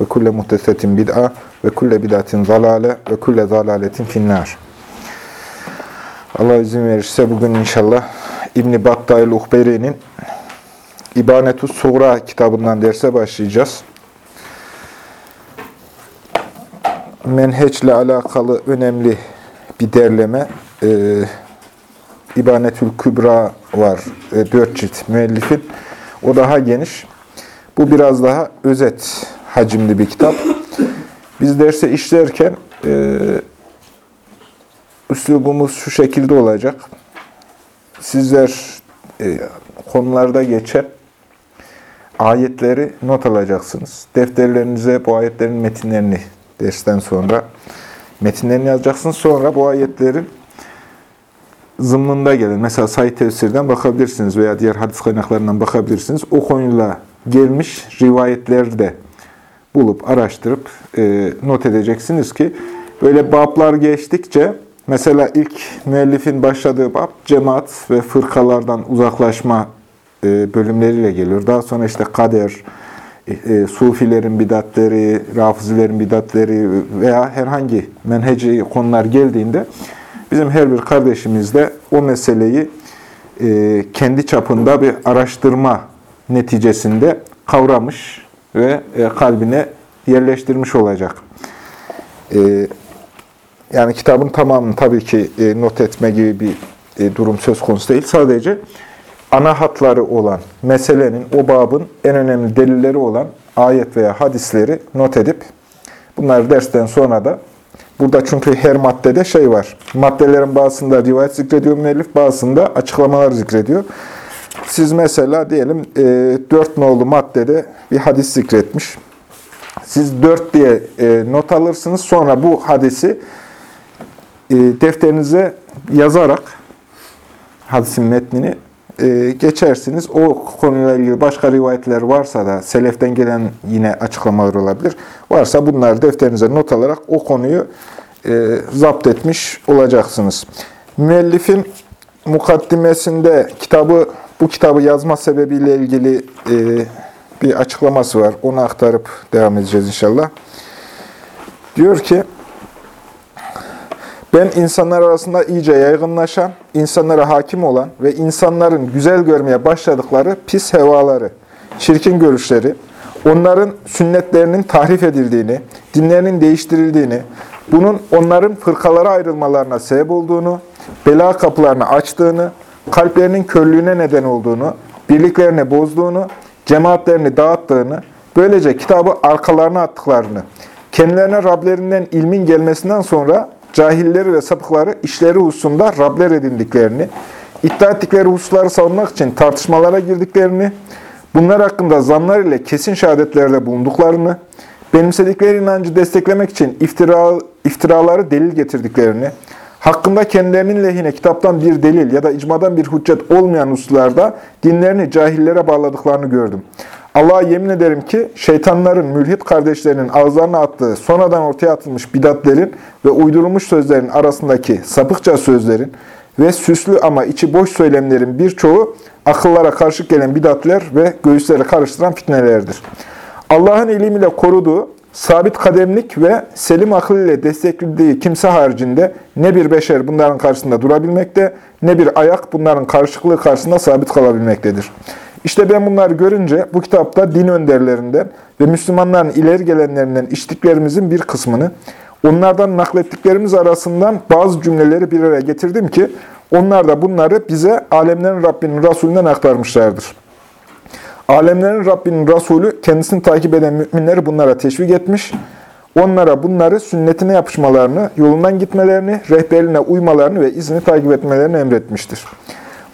ve kulle muhtesetin bid'a ve kulle bid'atin zalale ve kulle zalaletin finnâr. Allah izin verirse bugün inşallah İbn-i Battayl Uhberi'nin İbanetus Suğra kitabından derse başlayacağız. Menheçle alakalı önemli bir derleme. Ee, İbanetül Kübra var. E, dört cilt müellifin. O daha geniş. Bu biraz daha özet hacimli bir kitap. Biz derse işlerken e, üslubumuz şu şekilde olacak. Sizler e, konularda geçen ayetleri not alacaksınız. Defterlerinize bu ayetlerin metinlerini dersten sonra metinlerini yazacaksınız. Sonra bu ayetlerin zımnında gelen, mesela Said Tefsir'den bakabilirsiniz veya diğer hadis kaynaklarından bakabilirsiniz. O konuyla gelmiş rivayetleri de bulup, araştırıp e, not edeceksiniz ki böyle bablar geçtikçe, mesela ilk müellifin başladığı bab, cemaat ve fırkalardan uzaklaşma e, bölümleriyle geliyor. Daha sonra işte kader, e, e, sufilerin bidatleri, rafizilerin bidatleri veya herhangi menheci konular geldiğinde Bizim her bir kardeşimiz de o meseleyi e, kendi çapında bir araştırma neticesinde kavramış ve e, kalbine yerleştirmiş olacak. E, yani kitabın tamamını tabii ki e, not etme gibi bir durum söz konusu değil. Sadece ana hatları olan meselenin, o babın en önemli delilleri olan ayet veya hadisleri not edip bunları dersten sonra da Burada çünkü her maddede şey var. Maddelerin bazısında rivayet zikrediyor müellif, bazısında açıklamalar zikrediyor. Siz mesela diyelim e, 4 nolu maddede bir hadis zikretmiş. Siz 4 diye e, not alırsınız. Sonra bu hadisi e, defterinize yazarak hadisin metnini e, geçersiniz. O konuyla ilgili başka rivayetler varsa da seleften gelen yine açıklamalar olabilir. Varsa bunları defterinize not alarak o konuyu e, zapt etmiş olacaksınız. Müellifin mukaddimesinde kitabı bu kitabı yazma sebebiyle ilgili e, bir açıklaması var. Onu aktarıp devam edeceğiz inşallah. Diyor ki, ben insanlar arasında iyice yaygınlaşan, insanlara hakim olan ve insanların güzel görmeye başladıkları pis hevaları, çirkin görüşleri, onların sünnetlerinin tahrif edildiğini, dinlerinin değiştirildiğini, bunun onların fırkalara ayrılmalarına sebep olduğunu, bela kapılarını açtığını, kalplerinin körlüğüne neden olduğunu, birliklerini bozduğunu, cemaatlerini dağıttığını, böylece kitabı arkalarına attıklarını, kendilerine Rablerinden ilmin gelmesinden sonra cahilleri ve sapıkları işleri hususunda Rabler edindiklerini, iddia ettikleri hususları savunmak için tartışmalara girdiklerini, bunlar hakkında zanlar ile kesin şehadetlerde bulunduklarını, benimsedikleri inancı desteklemek için iftira, iftiraları delil getirdiklerini, hakkında kendilerinin lehine kitaptan bir delil ya da icmadan bir hüccet olmayan hususlarda dinlerini cahillere bağladıklarını gördüm. Allah'a yemin ederim ki şeytanların, mülhit kardeşlerinin ağızlarına attığı sonradan ortaya atılmış bidatlerin ve uydurulmuş sözlerin arasındaki sapıkça sözlerin ve süslü ama içi boş söylemlerin birçoğu akıllara karşı gelen bidatler ve göğüsleri karıştıran fitnelerdir. Allah'ın ilimiyle koruduğu, sabit kademlik ve selim akıl ile desteklediği kimse haricinde ne bir beşer bunların karşısında durabilmekte, ne bir ayak bunların karşılıklı karşısında sabit kalabilmektedir. İşte ben bunları görünce bu kitapta din önderlerinden ve Müslümanların ileri gelenlerinden içtiklerimizin bir kısmını, onlardan naklettiklerimiz arasından bazı cümleleri bir araya getirdim ki, onlar da bunları bize alemlerin Rabbinin Resulünden aktarmışlardır. Alemlerin Rabbinin Resulü kendisini takip eden müminleri bunlara teşvik etmiş, onlara bunları sünnetine yapışmalarını, yolundan gitmelerini, rehberine uymalarını ve izini takip etmelerini emretmiştir.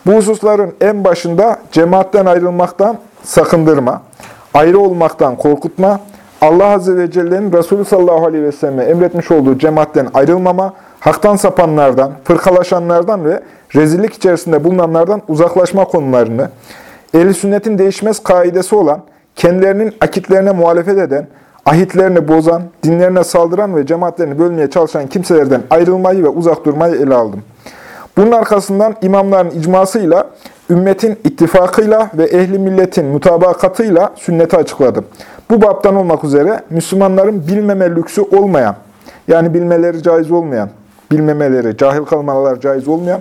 Bu hususların en başında cemaatten ayrılmaktan sakındırma, ayrı olmaktan korkutma, Allah Azze ve Celle'nin Resulü sallallahu aleyhi ve selleme emretmiş olduğu cemaatten ayrılmama, haktan sapanlardan, fırkalaşanlardan ve rezillik içerisinde bulunanlardan uzaklaşma konularını, ehl sünnetin değişmez kaidesi olan, kendilerinin akitlerine muhalefet eden, ahitlerini bozan, dinlerine saldıran ve cemaatlerini bölmeye çalışan kimselerden ayrılmayı ve uzak durmayı ele aldım. Bunun arkasından imamların icmasıyla, ümmetin ittifakıyla ve ehli milletin mutabakatıyla sünneti açıkladım. Bu baptan olmak üzere Müslümanların bilmeme lüksü olmayan, yani bilmeleri caiz olmayan, bilmemeleri, cahil kalmaları caiz olmayan,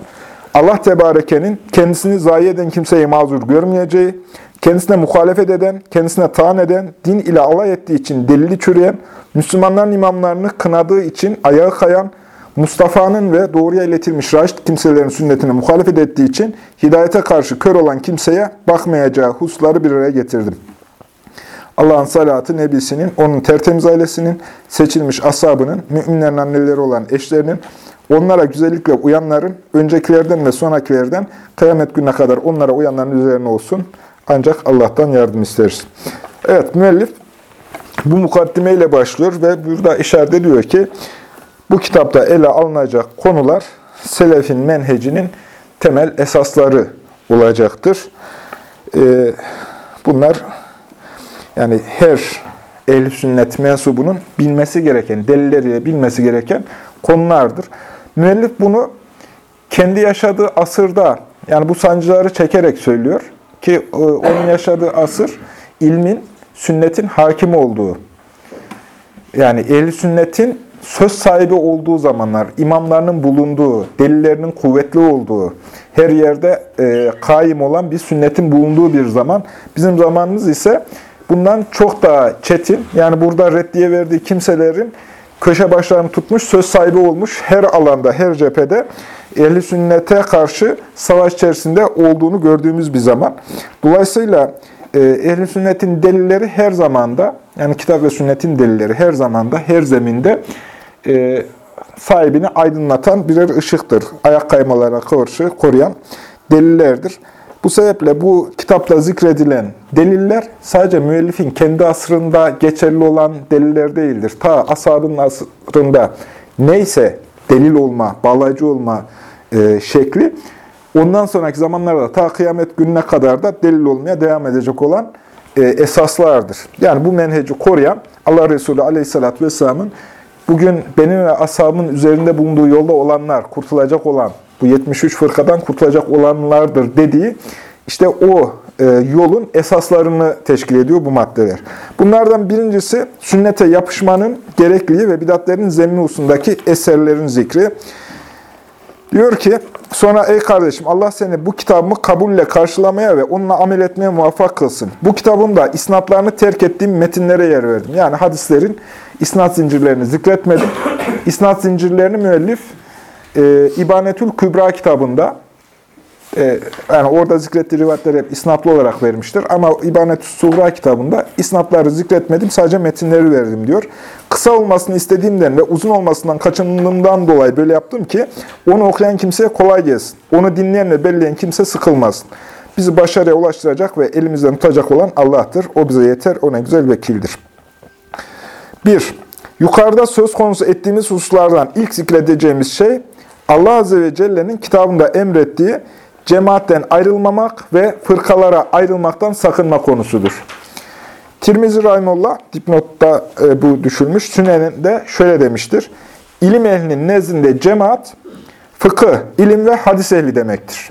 Allah Tebareke'nin kendisini zayi eden kimseyi mazur görmeyeceği, kendisine muhalefet eden, kendisine taan eden, din ile alay ettiği için delili çürüyen, Müslümanların imamlarını kınadığı için ayağı kayan, Mustafa'nın ve doğruya iletilmiş raşit kimselerin sünnetine muhalefet ettiği için hidayete karşı kör olan kimseye bakmayacağı husları bir araya getirdim. Allah'ın salatı nebisinin, onun tertemiz ailesinin, seçilmiş ashabının, müminlerin anneleri olan eşlerinin, onlara güzellikle uyanların, öncekilerden ve sonrakilerden kıyamet gününe kadar onlara uyanların üzerine olsun. Ancak Allah'tan yardım isteriz. Evet, müellif bu mukaddimeyle başlıyor ve burada işaret ediyor ki, bu kitapta ele alınacak konular selefin menhecinin temel esasları olacaktır. Ee, bunlar yani her ehl sünnet mensubunun bilmesi gereken, delilleriyle bilmesi gereken konulardır. Müellif bunu kendi yaşadığı asırda, yani bu sancıları çekerek söylüyor ki e, onun yaşadığı asır ilmin, sünnetin hakim olduğu. Yani ehl sünnetin söz sahibi olduğu zamanlar, imamlarının bulunduğu, delillerinin kuvvetli olduğu, her yerde e, kaim olan bir sünnetin bulunduğu bir zaman. Bizim zamanımız ise bundan çok daha çetin. Yani burada reddiye verdiği kimselerin köşe başlarını tutmuş, söz sahibi olmuş her alanda, her cephede ehli sünnete karşı savaş içerisinde olduğunu gördüğümüz bir zaman. Dolayısıyla e, ehli sünnetin delilleri her zamanda, yani kitap ve sünnetin delilleri her zamanda, her zeminde e, sahibini aydınlatan birer ışıktır. Ayak kaymalara karşı koruyan delillerdir. Bu sebeple bu kitapta zikredilen deliller sadece müellifin kendi asrında geçerli olan deliller değildir. Ta ashabın asrında neyse delil olma, bağlayıcı olma e, şekli ondan sonraki zamanlarda ta kıyamet gününe kadar da delil olmaya devam edecek olan e, esaslardır. Yani bu menheci koruyan Allah Resulü Aleyhisselatü Vesselam'ın bugün benim ve ashabımın üzerinde bulunduğu yolda olanlar, kurtulacak olan, bu 73 fırkadan kurtulacak olanlardır dediği, işte o e, yolun esaslarını teşkil ediyor bu maddeler. Bunlardan birincisi sünnete yapışmanın gerekliliği ve bidatlerin zemini usundaki eserlerin zikri. Diyor ki, sonra ey kardeşim Allah seni bu kitabımı kabulle karşılamaya ve onunla amel etmeye muvaffak kılsın. Bu kitabımda isnatlarını terk ettiğim metinlere yer verdim. Yani hadislerin isnat zincirlerini zikretmedim. İsnat zincirlerini müellif e, İbanetül Kübra kitabında e, yani orada zikrettiği rivayetleri hep isnatlı olarak vermiştir. Ama İbanet-ü Suğra kitabında isnatları zikretmedim, sadece metinleri verdim diyor. Kısa olmasını istediğimden ve uzun olmasından kaçındığımdan dolayı böyle yaptım ki onu okuyan kimseye kolay gelsin. Onu dinleyen ve belleyen kimse sıkılmasın. Bizi başarıya ulaştıracak ve elimizden tutacak olan Allah'tır. O bize yeter, o ne güzel vekildir. 1. Yukarıda söz konusu ettiğimiz hususlardan ilk zikredeceğimiz şey, Allah Azze ve Celle'nin kitabında emrettiği cemaatten ayrılmamak ve fırkalara ayrılmaktan sakınma konusudur. Tirmizi Rahimullah dipnotta e, bu düşülmüş. Sünen'de şöyle demiştir. İlim ehlinin nezdinde cemaat, fıkıh, ilim ve hadis ehli demektir.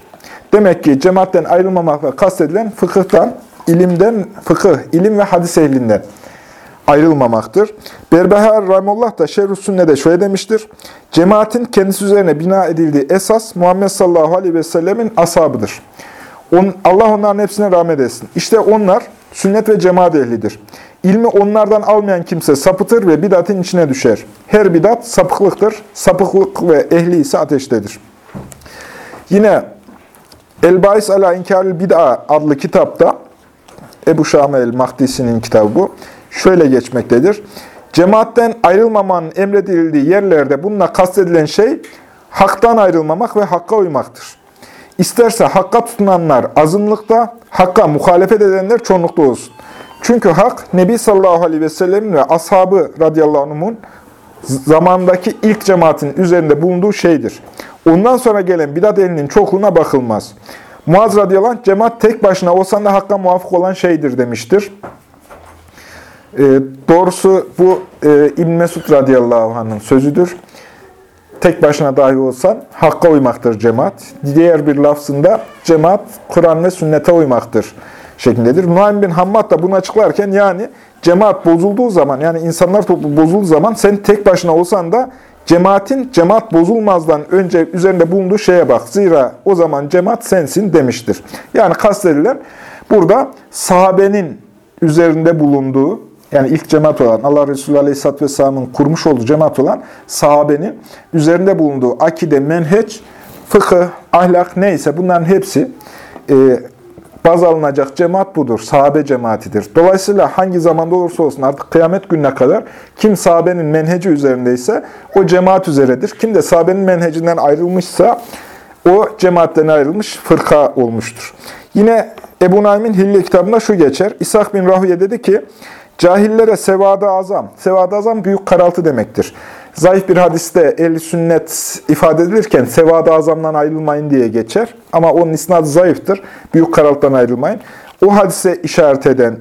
Demek ki cemaatten ayrılmamakla kastedilen fıkıhtan, ilimden, fıkıh, ilim ve hadis ehlinden ayrılmamaktır. Berbehar Rahimullah da Şerh-ü Sünne'de şöyle demiştir. Cemaatin kendisi üzerine bina edildiği esas Muhammed sallallahu aleyhi ve sellemin ashabıdır. On, Allah onların hepsine rahmet etsin. İşte onlar sünnet ve cemaat ehlidir. İlmi onlardan almayan kimse sapıtır ve bidatın içine düşer. Her bidat sapıklıktır. Sapıklık ve ehli ise ateştedir. Yine El-Bais ala İnkarül Bid'a adlı kitapta Ebu Şame el-Mahdisi'nin kitabı bu şöyle geçmektedir. Cemaatten ayrılmamanın emredildiği yerlerde bununla kastedilen şey haktan ayrılmamak ve hakka uymaktır. İsterse hakka tutunanlar azınlıkta, hakka muhalefet edenler çoğunlukta olsun. Çünkü hak, Nebi sallallahu aleyhi ve sellemin ve ashabı radıyallahu anh'ın zamandaki ilk cemaatin üzerinde bulunduğu şeydir. Ondan sonra gelen bidat elinin çokluğuna bakılmaz. Muaz radıyallahu anh, cemaat tek başına olsan da hakka muvafık olan şeydir demiştir. E, doğrusu bu e, İbn Mesud radıyallahu anh'ın sözüdür. Tek başına dahi olsan hakka uymaktır cemaat. Diğer bir lafzında cemaat Kur'an ve sünnete uymaktır şeklindedir. Nuaym bin Hammad da bunu açıklarken yani cemaat bozulduğu zaman yani insanlar toplu bozulduğu zaman sen tek başına olsan da cemaatin cemaat bozulmazdan önce üzerinde bulunduğu şeye bak. Zira o zaman cemaat sensin demiştir. Yani kastedilen burada sahabenin üzerinde bulunduğu yani ilk cemaat olan, Allah Resulü Aleyhisselatü Vesselam'ın kurmuş olduğu cemaat olan sahabenin üzerinde bulunduğu akide, menheç, fıkıh, ahlak neyse bunların hepsi e, baz alınacak cemaat budur. Sahabe cemaatidir. Dolayısıyla hangi zamanda olursa olsun artık kıyamet gününe kadar kim sahabenin menheci üzerindeyse o cemaat üzeredir. Kim de sahabenin menhecinden ayrılmışsa o cemaatten ayrılmış fırka olmuştur. Yine Ebu Naim'in Hilli kitabında şu geçer. İshak bin Rahüye dedi ki, Cahillere sevada azam. Sevada azam büyük karaltı demektir. Zayıf bir hadiste el sünnet ifade edilirken sevada azamdan ayrılmayın diye geçer. Ama onun isnadı zayıftır. Büyük karaltıdan ayrılmayın. O hadise işaret eden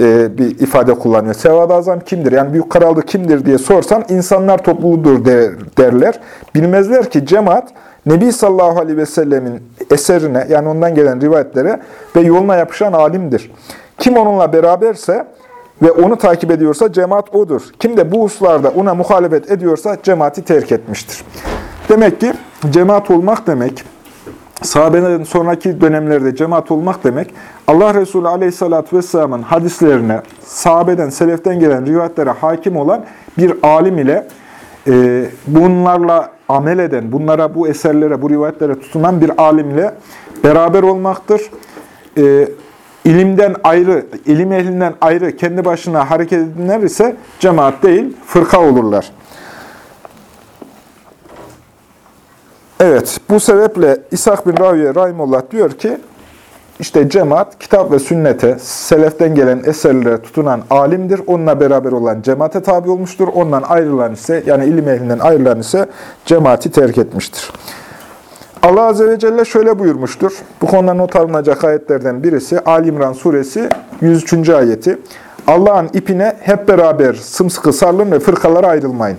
e, bir ifade kullanıyor. Sevada azam kimdir? Yani büyük karaltı kimdir diye sorsan insanlar topluluğudur der, derler. Bilmezler ki cemaat Nebi sallallahu aleyhi ve sellemin eserine yani ondan gelen rivayetlere ve yoluna yapışan alimdir. Kim onunla beraberse ve onu takip ediyorsa cemaat odur. Kim de bu hususlarda ona muhalefet ediyorsa cemaati terk etmiştir. Demek ki cemaat olmak demek, sahabelerin sonraki dönemlerde cemaat olmak demek, Allah Resulü Aleyhisselatü Vesselam'ın hadislerine, sahabeden, seleften gelen rivayetlere hakim olan bir alim ile e, bunlarla amel eden, bunlara, bu eserlere, bu rivayetlere tutunan bir alim ile beraber olmaktır. E, ilimden ayrı, ilim ehlinden ayrı kendi başına hareket edenler ise cemaat değil, fırka olurlar. Evet, bu sebeple İshak bin Raviye Rahimullah diyor ki, işte cemaat, kitap ve sünnete, seleften gelen eserlere tutunan alimdir. Onunla beraber olan cemaate tabi olmuştur. Ondan ayrılan ise, yani ilim ehlinden ayrılan ise cemaati terk etmiştir. Allah Azze ve Celle şöyle buyurmuştur. Bu konuda not alınacak ayetlerden birisi Ali İmran suresi 103. ayeti. Allah'ın ipine hep beraber sımsıkı sarılın ve fırkalara ayrılmayın.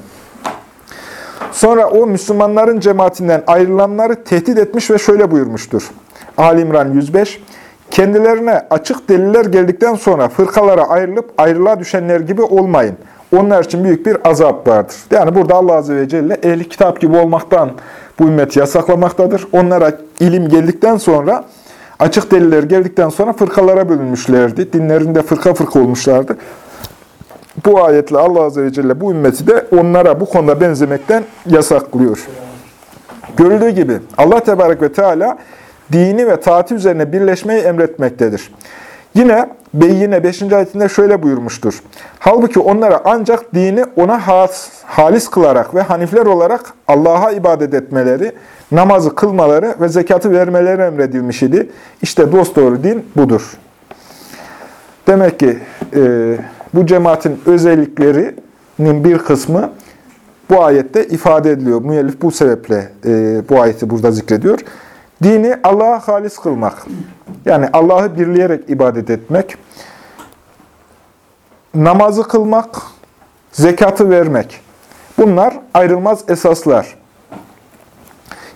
Sonra o Müslümanların cemaatinden ayrılanları tehdit etmiş ve şöyle buyurmuştur. Ali İmran 105 Kendilerine açık deliller geldikten sonra fırkalara ayrılıp ayrılığa düşenler gibi olmayın. Onlar için büyük bir azap vardır. Yani burada Allah Azze ve Celle ehli kitap gibi olmaktan bu ümmeti yasaklamaktadır. Onlara ilim geldikten sonra, açık deliller geldikten sonra fırkalara bölünmüşlerdi. Dinlerinde fırka fırka olmuşlardı. Bu ayetle Allah Azze ve Celle bu ümmeti de onlara bu konuda benzemekten yasaklıyor. Görüldüğü gibi Allah Tebarek ve Teala dini ve taati üzerine birleşmeyi emretmektedir. Yine Beyyine 5. ayetinde şöyle buyurmuştur. Halbuki onlara ancak dini ona has, halis kılarak ve hanifler olarak Allah'a ibadet etmeleri, namazı kılmaları ve zekatı vermeleri emredilmiş idi. İşte dosdoğru din budur. Demek ki e, bu cemaatin özelliklerinin bir kısmı bu ayette ifade ediliyor. Müellif bu sebeple e, bu ayeti burada zikrediyor. Dini Allah'a halis kılmak. Yani Allah'ı birleyerek ibadet etmek. Namazı kılmak, zekatı vermek. Bunlar ayrılmaz esaslar.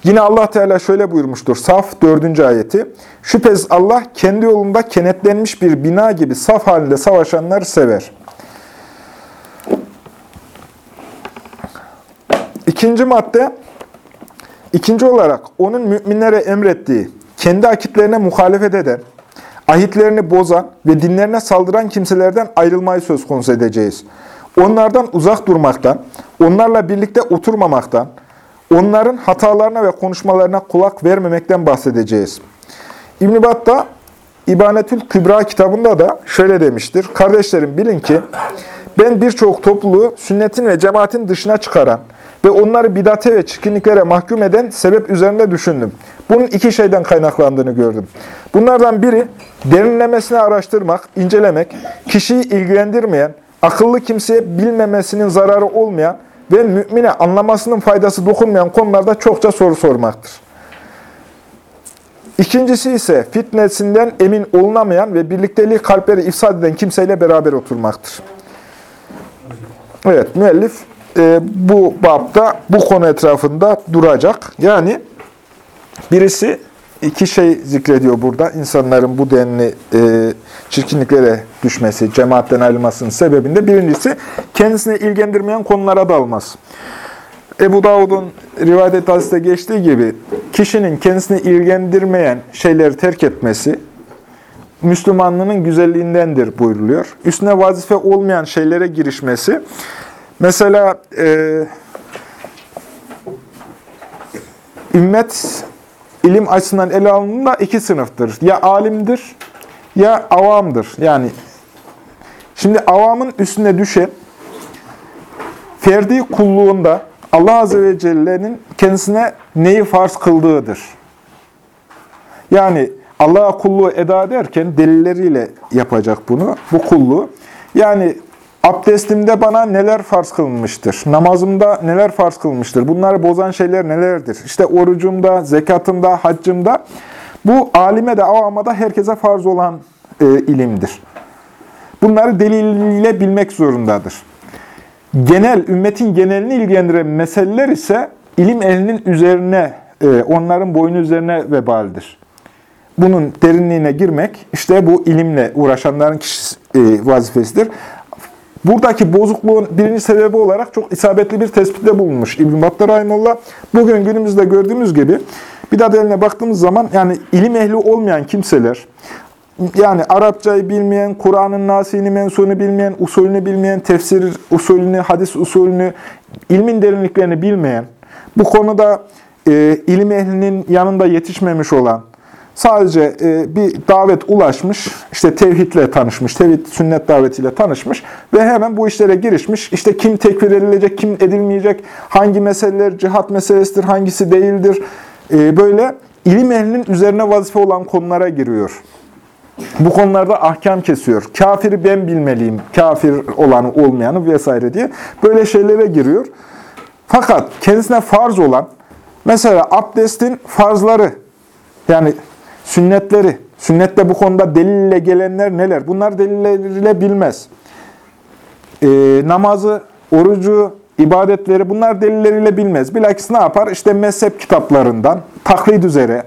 Yine Allah Teala şöyle buyurmuştur. Saf 4. ayeti. Şüphesiz Allah kendi yolunda kenetlenmiş bir bina gibi saf halinde savaşanları sever. İkinci madde, ikinci olarak onun müminlere emrettiği, kendi akitlerine muhalefet eden, ahitlerini bozan ve dinlerine saldıran kimselerden ayrılmayı söz konusu edeceğiz. Onlardan uzak durmaktan, onlarla birlikte oturmamaktan, onların hatalarına ve konuşmalarına kulak vermemekten bahsedeceğiz. İbn-i Battah, İbanetül Kübra kitabında da şöyle demiştir. Kardeşlerim bilin ki ben birçok topluluğu sünnetin ve cemaatin dışına çıkaran ve onları bidate ve çirkinliklere mahkum eden sebep üzerinde düşündüm. Bunun iki şeyden kaynaklandığını gördüm. Bunlardan biri derinlemesine araştırmak, incelemek, kişiyi ilgilendirmeyen, akıllı kimseye bilmemesinin zararı olmayan ve mümine anlamasının faydası dokunmayan konularda çokça soru sormaktır. İkincisi ise fitnesinden emin olunamayan ve birlikteliği kalpleri ifsad eden kimseyle beraber oturmaktır. Evet, müellif e, bu babda bu konu etrafında duracak. Yani birisi iki şey zikrediyor burada. İnsanların bu denli e, çirkinliklere düşmesi, cemaatten ayrılmasının sebebinde. Birincisi kendisine ilgilendirmeyen konulara dalmaz. Ebu Davud'un rivayet hadiste geçtiği gibi kişinin kendisini ilgilendirmeyen şeyleri terk etmesi Müslümanlığının güzelliğindendir buyruluyor. Üstüne vazife olmayan şeylere girişmesi. Mesela e, ümmet ilim açısından ele alındığında iki sınıftır. Ya alimdir ya avamdır. Yani şimdi avamın üstüne düşen ferdi kulluğunda Allah Azze ve Celle'nin kendisine neyi farz kıldığıdır. Yani Allah'a kulluğu eda ederken delilleriyle yapacak bunu, bu kulluğu. Yani abdestimde bana neler farz kılınmıştır, namazımda neler farz kılmıştır, bunları bozan şeyler nelerdir? İşte orucumda, zekatımda, haccımda bu alime de avama da herkese farz olan e, ilimdir. Bunları deliliyle bilmek zorundadır. Genel, ümmetin genelini ilgilendiren meseleler ise ilim ehlinin üzerine, e, onların boynu üzerine vebaldir. Bunun derinliğine girmek, işte bu ilimle uğraşanların kişi, e, vazifesidir. Buradaki bozukluğun birinci sebebi olarak çok isabetli bir tespitte bulunmuş İbn-i Battar. Bugün günümüzde gördüğümüz gibi bir daha eline baktığımız zaman yani ilim ehli olmayan kimseler, yani Arapçayı bilmeyen, Kur'an'ın nasini mensunu bilmeyen, usulünü bilmeyen, tefsir usulünü, hadis usulünü, ilmin derinliklerini bilmeyen, bu konuda e, ilim ehlinin yanında yetişmemiş olan, sadece e, bir davet ulaşmış, işte tevhidle tanışmış, tevhid sünnet davetiyle tanışmış ve hemen bu işlere girişmiş. İşte kim tekfir edilecek, kim edilmeyecek, hangi meseleler cihat meselesidir, hangisi değildir. E, böyle ilim ehlinin üzerine vazife olan konulara giriyor. Bu konularda ahkam kesiyor. Kafiri ben bilmeliyim, kafir olanı olmayanı vesaire diye böyle şeylere giriyor. Fakat kendisine farz olan, mesela abdestin farzları, yani sünnetleri, sünnette bu konuda delille gelenler neler? Bunlar delilleriyle bilmez. Ee, namazı, orucu, ibadetleri bunlar delilleriyle bilmez. Bilakis ne yapar? İşte mezhep kitaplarından, taklid üzere,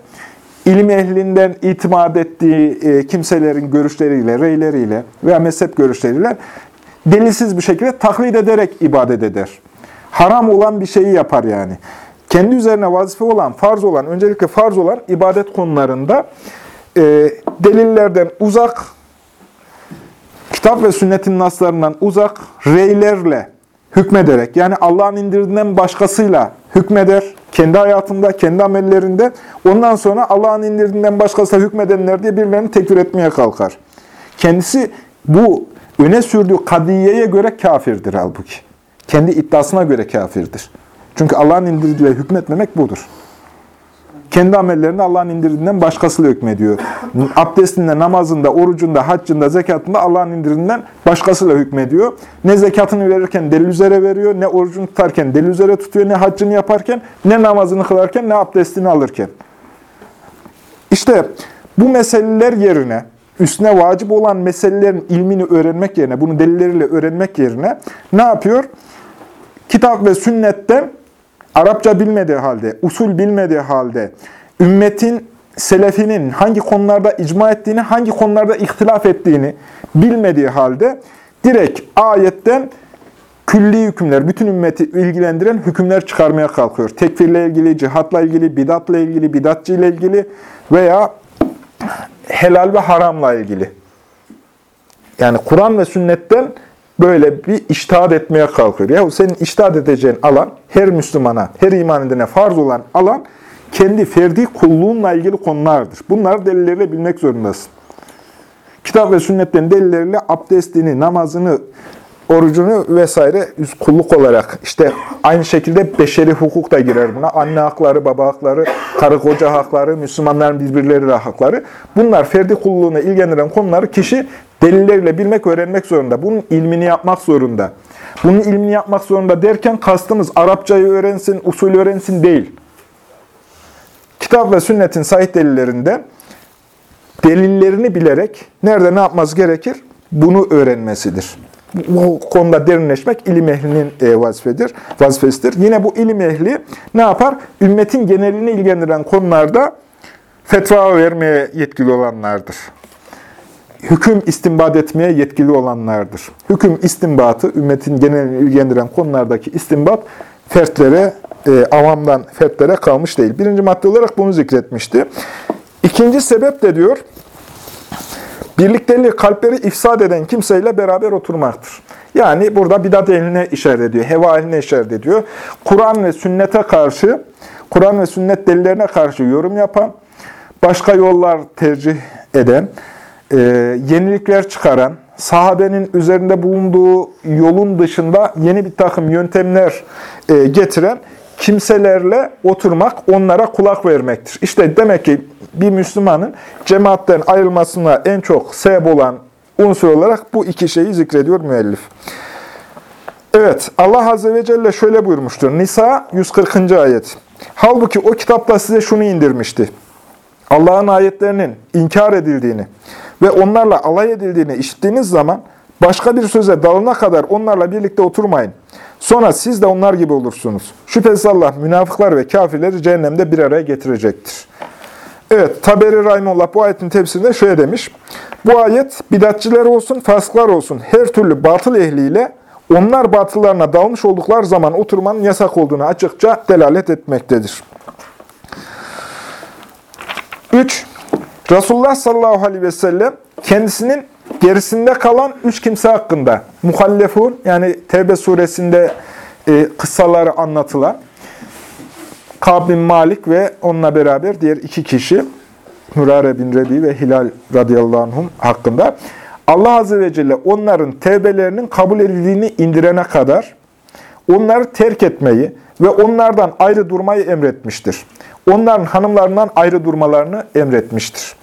ilim ehlinden itimat ettiği e, kimselerin görüşleriyle, reyleriyle veya mezhep görüşleriyle delilsiz bir şekilde taklit ederek ibadet eder. Haram olan bir şeyi yapar yani. Kendi üzerine vazife olan, farz olan, öncelikle farz olan ibadet konularında e, delillerden uzak, kitap ve sünnetin naslarından uzak, reylerle hükmederek, yani Allah'ın indirdiğinden başkasıyla hükmeder, kendi hayatında, kendi amellerinde. Ondan sonra Allah'ın indirdiğinden başkasına hükmedenler diye birilerini tekfir etmeye kalkar. Kendisi bu öne sürdüğü kadiyeye göre kafirdir halbuki. Kendi iddiasına göre kafirdir. Çünkü Allah'ın indirdiğiyle hükmetmemek budur. Kendi amellerini Allah'ın indirdiğinden başkasıyla hükmediyor. Abdestinde, namazında, orucunda, haccında, zekatında Allah'ın indirdiğinden başkasıyla hükmediyor. Ne zekatını verirken delil üzere veriyor, ne orucunu tutarken delil üzere tutuyor, ne haccını yaparken, ne namazını kılarken, ne abdestini alırken. İşte bu meseleler yerine, üstüne vacip olan meselelerin ilmini öğrenmek yerine, bunu delilleriyle öğrenmek yerine ne yapıyor? Kitap ve sünnetten Arapça bilmediği halde, usul bilmediği halde, ümmetin, selefinin hangi konularda icma ettiğini, hangi konularda ihtilaf ettiğini bilmediği halde direkt ayetten külli hükümler, bütün ümmeti ilgilendiren hükümler çıkarmaya kalkıyor. Tekfirle ilgili, cihatla ilgili, bidatla ilgili, bidatçı ile ilgili veya helal ve haramla ilgili. Yani Kur'an ve sünnetten böyle bir iştahat etmeye kalkıyor. Yahu senin iştahat edeceğin alan, her Müslümana, her iman edene farz olan alan, kendi ferdi kulluğunla ilgili konulardır. Bunları delilleriyle bilmek zorundasın. Kitap ve sünnetten delilleriyle abdestini, namazını, orucunu vesaire kulluk olarak işte aynı şekilde beşeri hukuk da girer buna. Anne hakları, baba hakları, karı koca hakları, Müslümanların birbirleriyle hakları. Bunlar ferdi kulluğuna ilgilendiren konuları kişi delilleriyle bilmek, öğrenmek zorunda. Bunun ilmini yapmak zorunda. Bunun ilmini yapmak zorunda derken kastımız Arapçayı öğrensin, usul öğrensin değil. Kitap ve sünnetin sahih delillerinde delillerini bilerek nerede ne yapması gerekir? Bunu öğrenmesidir. Bu konuda derinleşmek ilim ehlinin e, vazifedir, vazifesidir. Yine bu ilim ehli ne yapar? Ümmetin genelini ilgilendiren konularda fetva vermeye yetkili olanlardır. Hüküm istinbat etmeye yetkili olanlardır. Hüküm istinbatı, ümmetin genelini ilgilendiren konulardaki istinbat fertlere, e, avamdan fertlere kalmış değil. Birinci madde olarak bunu zikretmişti. İkinci sebep de diyor, birlikteliği kalpleri ifsad eden kimseyle beraber oturmaktır. Yani burada bidat ehline işaret ediyor, heva ehline işaret ediyor. Kur'an ve sünnete karşı, Kur'an ve sünnet delillerine karşı yorum yapan, başka yollar tercih eden, e, yenilikler çıkaran, sahabenin üzerinde bulunduğu yolun dışında yeni bir takım yöntemler e, getiren kimselerle oturmak, onlara kulak vermektir. İşte demek ki bir Müslümanın cemaatten ayrılmasına en çok sebep olan unsur olarak bu iki şeyi zikrediyor müellif. Evet, Allah Azze ve Celle şöyle buyurmuştur. Nisa 140. ayet. Halbuki o kitapta size şunu indirmişti. Allah'ın ayetlerinin inkar edildiğini ve onlarla alay edildiğini işittiğiniz zaman başka bir söze dalına kadar onlarla birlikte oturmayın. Sonra siz de onlar gibi olursunuz. Şüphesiz Allah münafıklar ve kafirleri cehennemde bir araya getirecektir. Evet, Taberi Rahimullah bu ayetin tefsirinde şöyle demiş. Bu ayet bidatçiler olsun, fasıklar olsun her türlü batıl ehliyle onlar batıllarına dalmış oldukları zaman oturmanın yasak olduğunu açıkça delalet etmektedir. 3. Resulullah sallallahu aleyhi ve sellem kendisinin gerisinde kalan üç kimse hakkında muhallefun yani Tevbe suresinde e, kıssaları anlatılan Kab bin Malik ve onunla beraber diğer iki kişi Mürare bin Rebi ve Hilal radıyallahu anhum hakkında Allah azze ve celle onların tevbelerinin kabul edildiğini indirene kadar onları terk etmeyi ve onlardan ayrı durmayı emretmiştir. Onların hanımlarından ayrı durmalarını emretmiştir.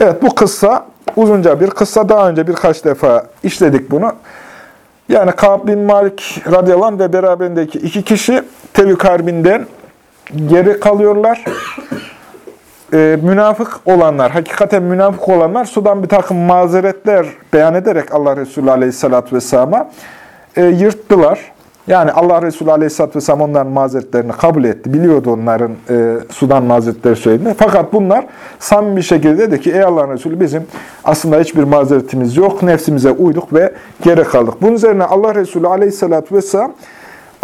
Evet bu kıssa uzunca bir kıssa. Daha önce birkaç defa işledik bunu. Yani Ka'b bin Malik radıyallahu anh ve beraberindeki iki kişi Tebük Harbi'nden geri kalıyorlar. Ee, münafık olanlar, hakikaten münafık olanlar sudan bir takım mazeretler beyan ederek Allah Resulü aleyhissalatü vesselam'a e, yırttılar. Yani Allah Resulü Aleyhisselatü Vesselam onların mazeretlerini kabul etti. Biliyordu onların e, sudan mazeretleri söylediğini. Fakat bunlar samimi bir şekilde dedi ki ey Allah Resulü bizim aslında hiçbir mazeretimiz yok. Nefsimize uyduk ve geri kaldık. Bunun üzerine Allah Resulü Aleyhisselatü Vesselam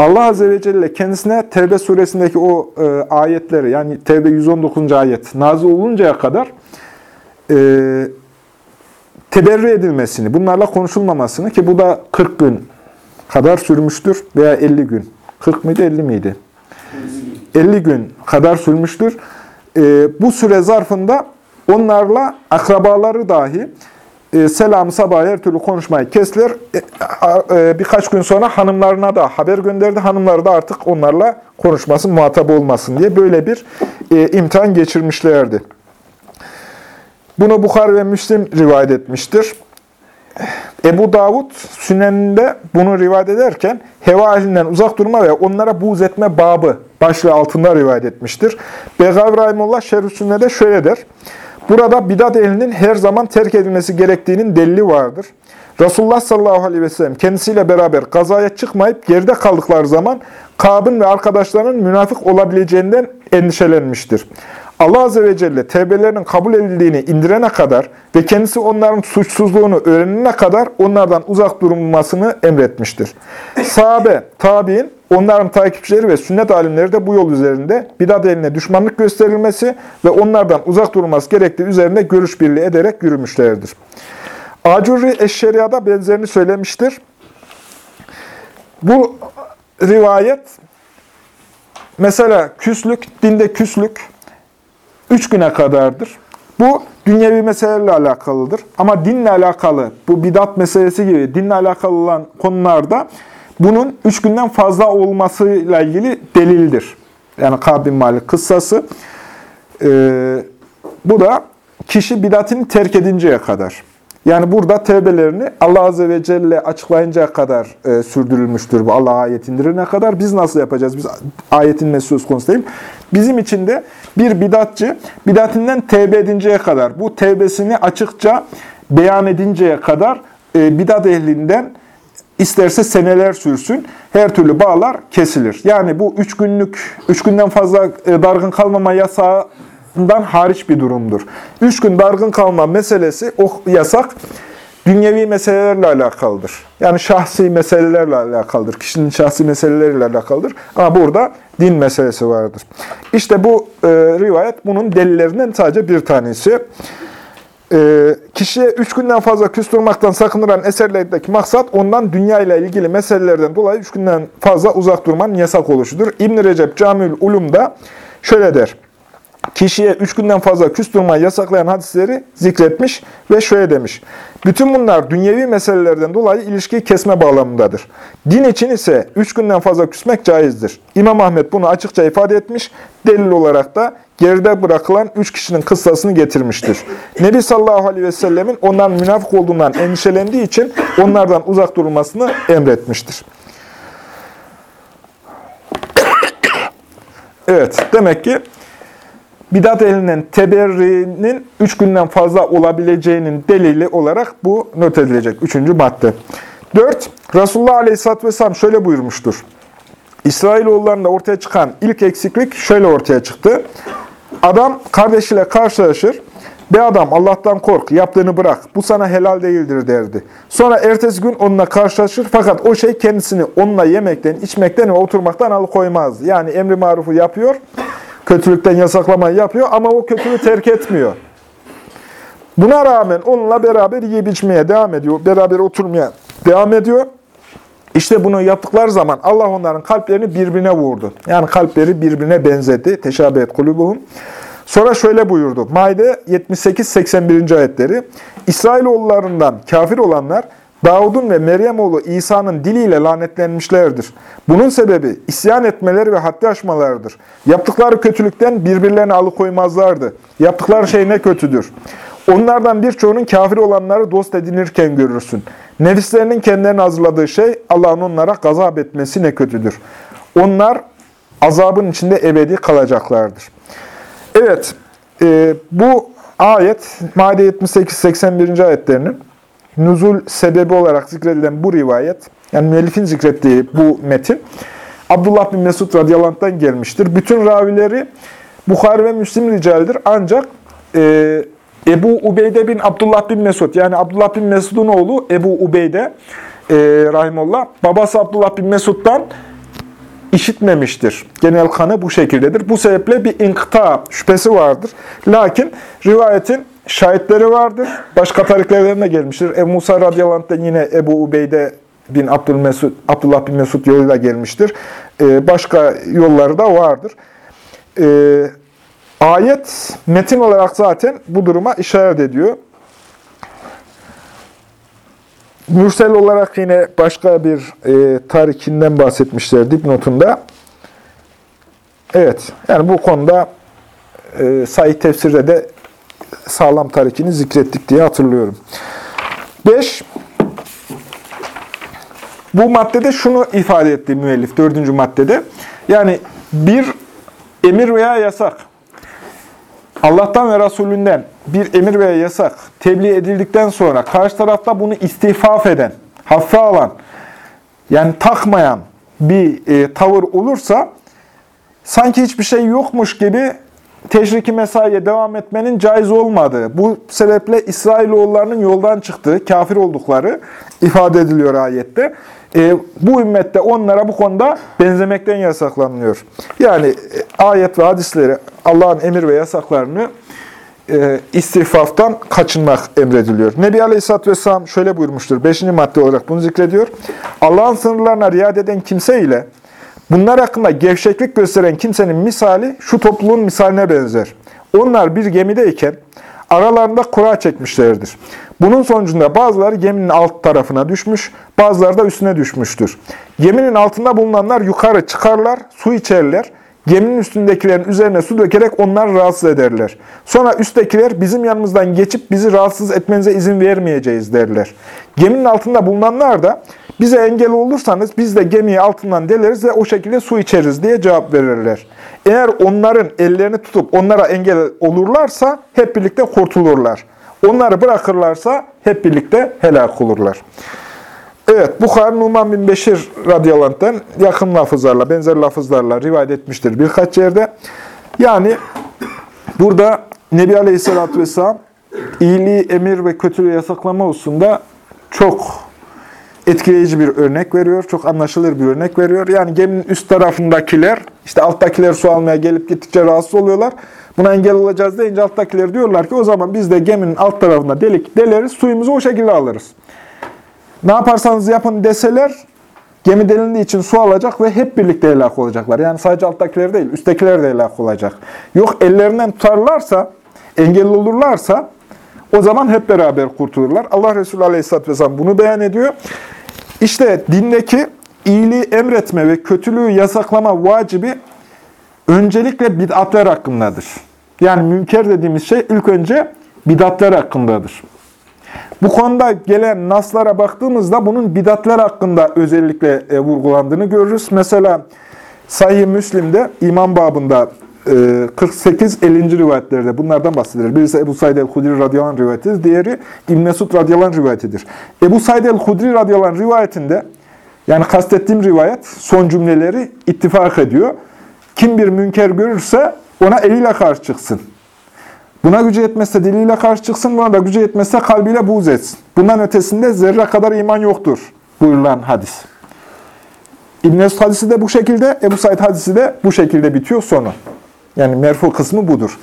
Allah Azze ve Celle kendisine Tevbe suresindeki o e, ayetleri yani Tevbe 119. ayet nazil oluncaya kadar e, teberri edilmesini, bunlarla konuşulmamasını ki bu da 40 gün kadar sürmüştür veya 50 gün. 40 mıydı 50 miydi? 50 gün kadar sürmüştür. E, bu süre zarfında onlarla akrabaları dahi selam sabah her türlü konuşmayı kestiler. E, e, birkaç gün sonra hanımlarına da haber gönderdi. Hanımları da artık onlarla konuşmasın, muhatap olmasın diye böyle bir e, imtihan geçirmişlerdi. Bunu Bukhari ve Müslim rivayet etmiştir. Ebu Davud süneninde bunu rivayet ederken heva ehlinden uzak durma ve onlara buğz etme babı başlığı altında rivayet etmiştir. Begavi Rahimullah şerh Sünne'de şöyle der. Burada bidat ehlinin her zaman terk edilmesi gerektiğinin delili vardır. Resulullah sallallahu aleyhi ve sellem kendisiyle beraber kazaya çıkmayıp geride kaldıkları zaman Kab'ın ve arkadaşlarının münafık olabileceğinden endişelenmiştir. Allah Azze ve Celle tevbelerinin kabul edildiğini indirene kadar ve kendisi onların suçsuzluğunu öğrenene kadar onlardan uzak durulmasını emretmiştir. Sahabe, tabi'in, onların takipçileri ve sünnet alimleri de bu yol üzerinde bidat eline düşmanlık gösterilmesi ve onlardan uzak durulması gerektiği üzerinde görüş birliği ederek yürümüşlerdir. Acurri Eşşeriya'da benzerini söylemiştir. Bu rivayet, mesela küslük, dinde küslük, üç güne kadardır. Bu dünyevi meselelerle alakalıdır. Ama dinle alakalı, bu bidat meselesi gibi dinle alakalı olan konularda bunun üç günden fazla olmasıyla ilgili delildir. Yani Kabin Malik kıssası. Ee, bu da kişi bidatini terk edinceye kadar. Yani burada tevbelerini Allah Azze ve Celle açıklayıncaya kadar e, sürdürülmüştür bu Allah ayet indirene kadar. Biz nasıl yapacağız? Biz ayetin söz konusu değil. Bizim için de bir bidatçı bidatinden tevbe edinceye kadar, bu tevbesini açıkça beyan edinceye kadar e, bidat ehlinden isterse seneler sürsün, her türlü bağlar kesilir. Yani bu üç günlük, üç günden fazla e, dargın kalmama yasağı dan hariç bir durumdur. Üç gün dargın kalma meselesi, o yasak, dünyevi meselelerle alakalıdır. Yani şahsi meselelerle alakalıdır. Kişinin şahsi meseleleriyle alakalıdır. Ama burada din meselesi vardır. İşte bu e, rivayet bunun delillerinden sadece bir tanesi. E, kişiye üç günden fazla küstürmaktan sakınılan eserlerdeki maksat ondan dünya ile ilgili meselelerden dolayı üç günden fazla uzak durmanın yasak oluşudur. İbn-i Recep Camül Ulum'da şöyle der kişiye üç günden fazla küstürmeyi yasaklayan hadisleri zikretmiş ve şöyle demiş. Bütün bunlar dünyevi meselelerden dolayı ilişkiyi kesme bağlamındadır. Din için ise üç günden fazla küsmek caizdir. İmam Ahmet bunu açıkça ifade etmiş, delil olarak da geride bırakılan üç kişinin kıssasını getirmiştir. Nebi sallallahu aleyhi ve sellemin onların münafık olduğundan endişelendiği için onlardan uzak durulmasını emretmiştir. Evet, demek ki bidat elinden teberrinin üç günden fazla olabileceğinin delili olarak bu not edilecek. Üçüncü madde. Dört, Resulullah Aleyhisselatü Vesselam şöyle buyurmuştur. İsrailoğullarında ortaya çıkan ilk eksiklik şöyle ortaya çıktı. Adam kardeşiyle karşılaşır. Be adam Allah'tan kork, yaptığını bırak. Bu sana helal değildir derdi. Sonra ertesi gün onunla karşılaşır fakat o şey kendisini onunla yemekten, içmekten ve oturmaktan alıkoymaz. Yani emri marufu yapıyor kötülükten yasaklamayı yapıyor ama o kötülüğü terk etmiyor. Buna rağmen onunla beraber yiyip içmeye devam ediyor. Beraber oturmaya devam ediyor. İşte bunu yaptıkları zaman Allah onların kalplerini birbirine vurdu. Yani kalpleri birbirine benzedi. Teşabet kulubuhum. Sonra şöyle buyurdu. Maide 78-81. ayetleri. İsrailoğullarından kafir olanlar Davud'un ve Meryem oğlu İsa'nın diliyle lanetlenmişlerdir. Bunun sebebi isyan etmeleri ve haddi aşmalarıdır. Yaptıkları kötülükten birbirlerini alıkoymazlardı. Yaptıkları şey ne kötüdür. Onlardan birçoğunun kafir olanları dost edinirken görürsün. Nefislerinin kendilerine hazırladığı şey Allah'ın onlara gazap etmesi ne kötüdür. Onlar azabın içinde ebedi kalacaklardır. Evet, e, bu ayet, Maide 78-81. ayetlerinin nüzul sebebi olarak zikredilen bu rivayet, yani müellifin zikrettiği bu metin, Abdullah bin Mesud radıyallahu gelmiştir. Bütün ravileri Bukhari ve Müslim ricalidir. Ancak e, Ebu Ubeyde bin Abdullah bin Mesud, yani Abdullah bin Mesud'un oğlu Ebu Ubeyde e, rahimullah, babası Abdullah bin Mesud'dan işitmemiştir. Genel kanı bu şekildedir. Bu sebeple bir inkıta şüphesi vardır. Lakin rivayetin şahitleri vardır. Başka tariklerden de gelmiştir. Ebu Musa radıyallahu yine Ebu Ubeyde bin Abdülmesud, Abdullah bin Mesud yoluyla gelmiştir. Ee, başka yolları da vardır. Ee, ayet metin olarak zaten bu duruma işaret ediyor. Mürsel olarak yine başka bir e, tarikinden bahsetmişler dipnotunda. Evet, yani bu konuda e, Said tefsirde de sağlam tarikini zikrettik diye hatırlıyorum. 5. Bu maddede şunu ifade etti müellif, dördüncü maddede. Yani bir emir veya yasak, Allah'tan ve Resulünden bir emir veya yasak tebliğ edildikten sonra karşı tarafta bunu istifaf eden, hafife alan, yani takmayan bir e, tavır olursa sanki hiçbir şey yokmuş gibi teşriki mesaiye devam etmenin caiz olmadığı, bu sebeple İsrailoğullarının yoldan çıktığı, kafir oldukları ifade ediliyor ayette. E, bu ümmette onlara bu konuda benzemekten yasaklanıyor. Yani e, ayet ve hadisleri, Allah'ın emir ve yasaklarını e, istifaftan kaçınmak emrediliyor. Nebi Aleyhisselatü Vesselam şöyle buyurmuştur. Beşinci madde olarak bunu zikrediyor. Allah'ın sınırlarına riayet eden kimse ile Bunlar hakkında gevşeklik gösteren kimsenin misali şu topluluğun misaline benzer. Onlar bir gemideyken aralarında kura çekmişlerdir. Bunun sonucunda bazıları geminin alt tarafına düşmüş, bazıları da üstüne düşmüştür. Geminin altında bulunanlar yukarı çıkarlar, su içerler. Geminin üstündekilerin üzerine su dökerek onları rahatsız ederler. Sonra üsttekiler bizim yanımızdan geçip bizi rahatsız etmenize izin vermeyeceğiz derler. Geminin altında bulunanlar da bize engel olursanız biz de gemiyi altından deleriz ve o şekilde su içeriz diye cevap verirler. Eğer onların ellerini tutup onlara engel olurlarsa hep birlikte kurtulurlar. Onları bırakırlarsa hep birlikte helak olurlar. Evet, Bukhari Numan bin Beşir radıyallahu yakın lafızlarla, benzer lafızlarla rivayet etmiştir birkaç yerde. Yani burada Nebi Aleyhisselatü Vesselam iyiliği emir ve kötülüğü yasaklama hususunda çok etkileyici bir örnek veriyor. Çok anlaşılır bir örnek veriyor. Yani geminin üst tarafındakiler, işte alttakiler su almaya gelip gittikçe rahatsız oluyorlar. Buna engel olacağız deyince alttakiler diyorlar ki o zaman biz de geminin alt tarafında delik deleriz, suyumuzu o şekilde alırız. Ne yaparsanız yapın deseler gemi delindiği için su alacak ve hep birlikte helak olacaklar. Yani sadece alttakiler değil, üsttekiler de helak olacak. Yok ellerinden tutarlarsa, engel olurlarsa o zaman hep beraber kurtulurlar. Allah Resulü Aleyhisselatü Vesselam bunu beyan ediyor. İşte dindeki iyiliği emretme ve kötülüğü yasaklama vacibi öncelikle bid'atler hakkındadır. Yani münker dediğimiz şey ilk önce bid'atler hakkındadır. Bu konuda gelen naslara baktığımızda bunun bidatler hakkında özellikle e, vurgulandığını görürüz. Mesela Sahih Müslim'de iman babında 48-50. rivayetlerde bunlardan bahsedilir. Birisi Ebu Said el-Hudri radıyallahu rivayetidir. Diğeri İbn Mesud radıyallahu rivayetidir. Ebu Said el-Hudri radıyallahu rivayetinde yani kastettiğim rivayet son cümleleri ittifak ediyor. Kim bir münker görürse ona eliyle karşı çıksın. Buna gücü yetmezse diliyle karşı çıksın, buna da gücü yetmezse kalbiyle buğz etsin. Bundan ötesinde zerre kadar iman yoktur buyurulan hadis. İbn Mesud hadisi de bu şekilde, Ebu Said hadisi de bu şekilde bitiyor sonu. Yani merfu kısmı budur.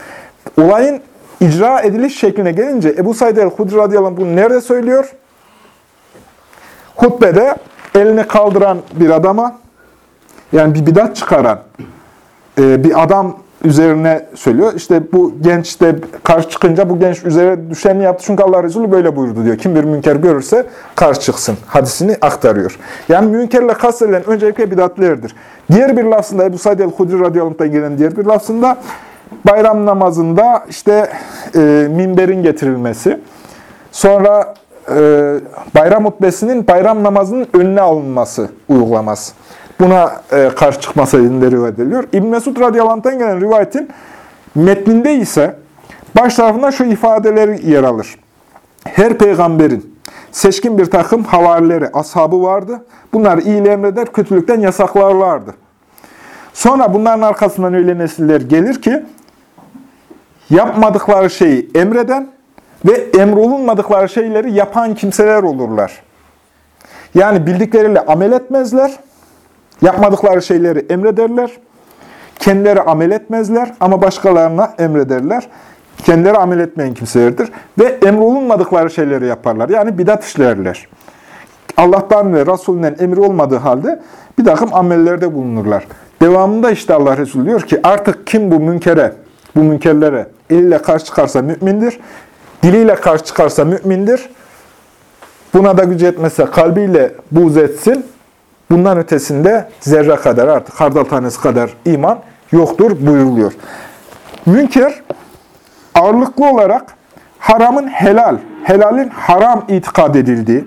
Olayın icra ediliş şekline gelince Ebu Said el-Hudri radıyallahu anh bunu nerede söylüyor? Hutbede elini kaldıran bir adama, yani bir bidat çıkaran e, bir adam üzerine söylüyor. İşte bu genç de karşı çıkınca bu genç üzerine düşeni yaptı. Çünkü Allah Resulü böyle buyurdu diyor. Kim bir münker görürse karşı çıksın. Hadisini aktarıyor. Yani münkerle kastedilen öncelikle bidatlerdir. Diğer bir lafzında Ebu Said el-Hudri radıyallahu gelen diğer bir lafzında bayram namazında işte e, minberin getirilmesi. Sonra e, bayram hutbesinin bayram namazının önüne alınması uygulaması buna e, karşı çıkması elinde rivayet ediliyor. İbn Mesud radıyallahu gelen rivayetin metninde ise baş tarafında şu ifadeleri yer alır. Her peygamberin seçkin bir takım havarileri, ashabı vardı. Bunlar iyiliği emreder, kötülükten yasaklarlardı. Sonra bunların arkasından öyle nesiller gelir ki yapmadıkları şeyi emreden ve emrolunmadıkları şeyleri yapan kimseler olurlar. Yani bildikleriyle amel etmezler Yapmadıkları şeyleri emrederler. Kendileri amel etmezler ama başkalarına emrederler. Kendileri amel etmeyen kimselerdir. Ve emrolunmadıkları şeyleri yaparlar. Yani bidat işlerler. Allah'tan ve Resulünden emri olmadığı halde bir takım amellerde bulunurlar. Devamında işte Allah Resulü diyor ki artık kim bu münkere, bu münkerlere eliyle karşı çıkarsa mümindir, diliyle karşı çıkarsa mümindir, buna da gücü etmezse kalbiyle buğz etsin, Bundan ötesinde zerre kadar artık hardal tanesi kadar iman yoktur buyuruluyor. Münker ağırlıklı olarak haramın helal, helalin haram itikad edildiği,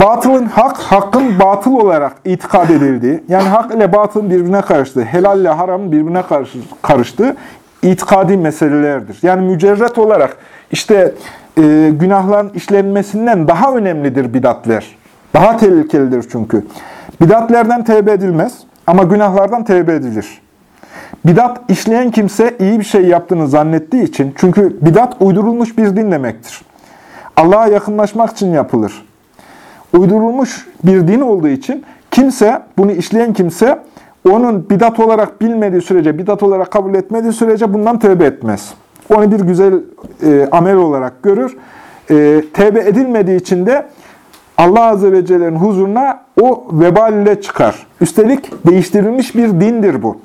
batılın hak, hakkın batıl olarak itikad edildiği, yani hak ile batılın birbirine karıştığı, helal ile haramın birbirine karıştığı itikadi meselelerdir. Yani mücerret olarak işte e, günahların işlenmesinden daha önemlidir bidatler. Daha tehlikelidir çünkü. Bidatlerden tevbe edilmez ama günahlardan tevbe edilir. Bidat işleyen kimse iyi bir şey yaptığını zannettiği için, çünkü bidat uydurulmuş bir din demektir. Allah'a yakınlaşmak için yapılır. Uydurulmuş bir din olduğu için kimse, bunu işleyen kimse, onun bidat olarak bilmediği sürece, bidat olarak kabul etmediği sürece bundan tövbe etmez. Onu bir güzel e, amel olarak görür. E, tevbe edilmediği için de Allah Azze ve Celle'nin huzuruna o vebal ile çıkar. Üstelik değiştirilmiş bir dindir bu.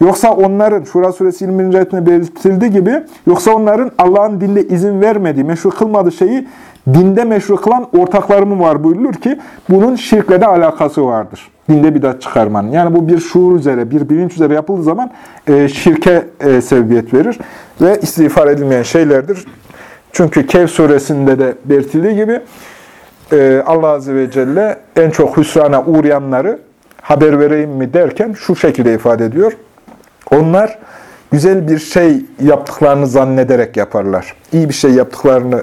Yoksa onların, Şura suresi 20. ayetinde belirtildiği gibi, yoksa onların Allah'ın dinde izin vermediği, meşru kılmadığı şeyi dinde meşru kılan ortakları mı var buyurulur ki, bunun şirkle de alakası vardır. Dinde bidat çıkarmanın. Yani bu bir şuur üzere, bir bilinç üzere yapıldığı zaman e, şirke e, sebebiyet verir ve istiğfar edilmeyen şeylerdir. Çünkü Kehf suresinde de belirtildiği gibi, Allah Azze ve Celle en çok hüsrana uğrayanları haber vereyim mi derken şu şekilde ifade ediyor. Onlar güzel bir şey yaptıklarını zannederek yaparlar. İyi bir şey yaptıklarını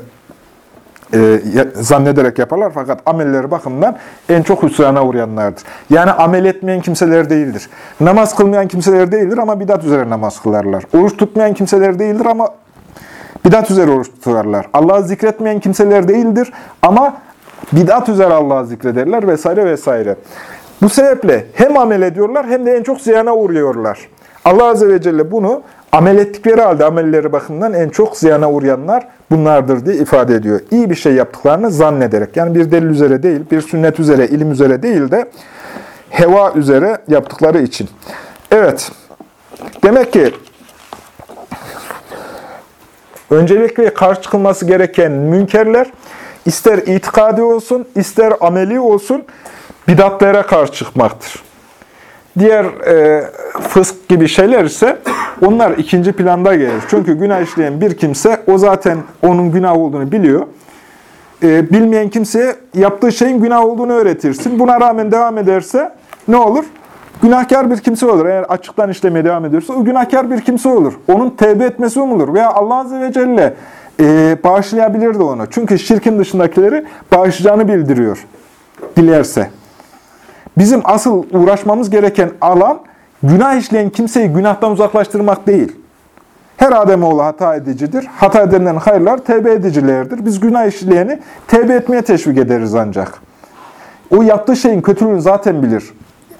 e, zannederek yaparlar fakat amelleri bakımından en çok hüsrana uğrayanlardır. Yani amel etmeyen kimseler değildir. Namaz kılmayan kimseler değildir ama bidat üzere namaz kılarlar. Oruç tutmayan kimseler değildir ama bidat üzere oruç tutarlar. Allah'ı zikretmeyen kimseler değildir ama bidat üzere Allah'ı zikrederler vesaire vesaire. Bu sebeple hem amel ediyorlar hem de en çok ziyana uğruyorlar. Allah Azze ve Celle bunu amel ettikleri halde amelleri bakımından en çok ziyana uğrayanlar bunlardır diye ifade ediyor. İyi bir şey yaptıklarını zannederek, yani bir delil üzere değil, bir sünnet üzere, ilim üzere değil de heva üzere yaptıkları için. Evet, demek ki öncelikle karşı çıkılması gereken münkerler, ister itikadi olsun, ister ameli olsun, bidatlara karşı çıkmaktır. Diğer e, fısk gibi şeyler ise onlar ikinci planda gelir. Çünkü günah işleyen bir kimse o zaten onun günah olduğunu biliyor. E, bilmeyen kimseye yaptığı şeyin günah olduğunu öğretirsin. Buna rağmen devam ederse ne olur? Günahkar bir kimse olur. Eğer açıktan işlemeye devam ediyorsa o günahkar bir kimse olur. Onun tevbe etmesi umulur. Veya Allah Azze ve Celle e, bağışlayabilirdi onu. Çünkü şirkin dışındakileri bağışlayacağını bildiriyor. Dilerse. Bizim asıl uğraşmamız gereken alan günah işleyen kimseyi günahtan uzaklaştırmak değil. Her Ademoğlu hata edicidir. Hata edenlerin hayırlar tevbe edicilerdir. Biz günah işleyeni tevbe etmeye teşvik ederiz ancak. O yaptığı şeyin kötülüğünü zaten bilir.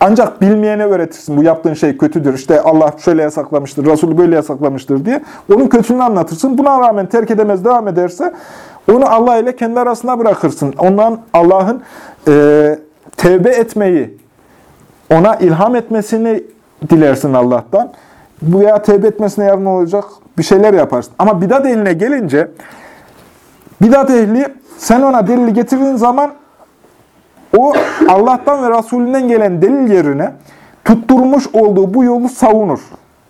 Ancak bilmeyene öğretirsin. Bu yaptığın şey kötüdür. İşte Allah şöyle yasaklamıştır, Resulü böyle yasaklamıştır diye. Onun kötülüğünü anlatırsın. Buna rağmen terk edemez, devam ederse onu Allah ile kendi arasına bırakırsın. Ondan Allah'ın e, tevbe etmeyi, ona ilham etmesini dilersin Allah'tan. Bu ya tevbe etmesine yardım olacak bir şeyler yaparsın. Ama bidat ehline gelince, bidat ehli sen ona delili getirdiğin zaman o Allah'tan ve Resulünden gelen delil yerine tutturmuş olduğu bu yolu savunur.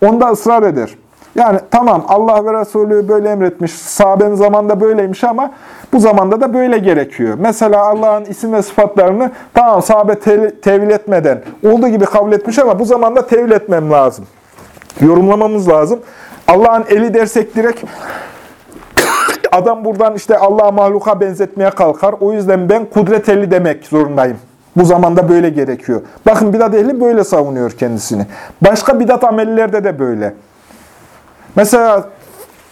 Onda ısrar eder. Yani tamam Allah ve Resulü böyle emretmiş, sahabenin zamanında böyleymiş ama bu zamanda da böyle gerekiyor. Mesela Allah'ın isim ve sıfatlarını tamam sahabe te tevil etmeden olduğu gibi kabul etmiş ama bu zamanda tevil etmem lazım. Yorumlamamız lazım. Allah'ın eli dersek direkt adam buradan işte Allah'a mahluka benzetmeye kalkar. O yüzden ben kudret eli demek zorundayım. Bu zamanda böyle gerekiyor. Bakın bidat ehli böyle savunuyor kendisini. Başka bidat amellerde de böyle. Mesela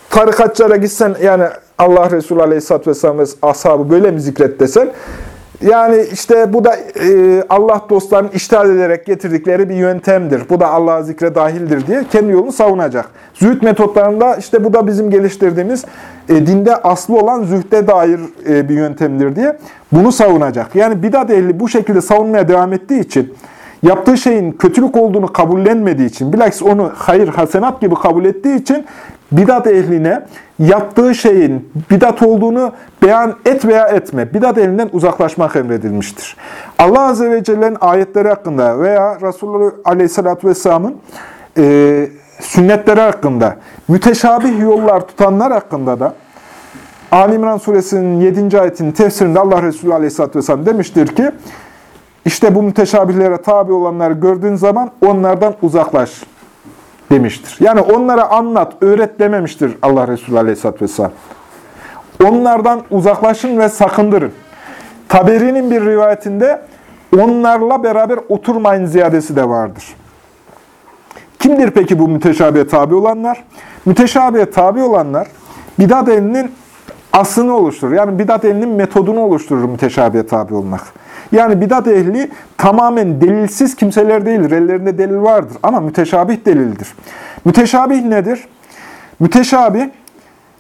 tarikatçılara gitsen yani Allah Resulü Aleyhisselatü Vesselam ve ashabı böyle mi zikret desen yani işte bu da e, Allah dostlarının iştahat ederek getirdikleri bir yöntemdir. Bu da Allah'a zikre dahildir diye kendi yolunu savunacak. Zühd metotlarında işte bu da bizim geliştirdiğimiz e, dinde aslı olan zühde dair e, bir yöntemdir diye bunu savunacak. Yani bidat ehli bu şekilde savunmaya devam ettiği için yaptığı şeyin kötülük olduğunu kabullenmediği için, bilakis onu hayır, hasenat gibi kabul ettiği için bidat ehline yaptığı şeyin bidat olduğunu beyan et veya etme, bidat ehlinden uzaklaşmak emredilmiştir. Allah Azze ve Celle'nin ayetleri hakkında veya Resulullah Aleyhisselatü Vesselam'ın e, sünnetleri hakkında, müteşabih yollar tutanlar hakkında da Ali İmran suresinin 7. ayetinin tefsirinde Allah Resulü Aleyhisselatü Vesselam demiştir ki, işte bu müteşabihlere tabi olanları gördüğün zaman onlardan uzaklaş demiştir. Yani onlara anlat, öğret dememiştir Allah Resulü Aleyhisselatü Vesselam. Onlardan uzaklaşın ve sakındırın. Taberi'nin bir rivayetinde onlarla beraber oturmayın ziyadesi de vardır. Kimdir peki bu müteşabihe tabi olanlar? Müteşabihe tabi olanlar bidat elinin aslını oluşturur. Yani bidat elinin metodunu oluşturur müteşabihe tabi olmak. Yani bidat ehli tamamen delilsiz kimseler değildir. Ellerinde delil vardır ama müteşabih delildir. Müteşabih nedir? Müteşabih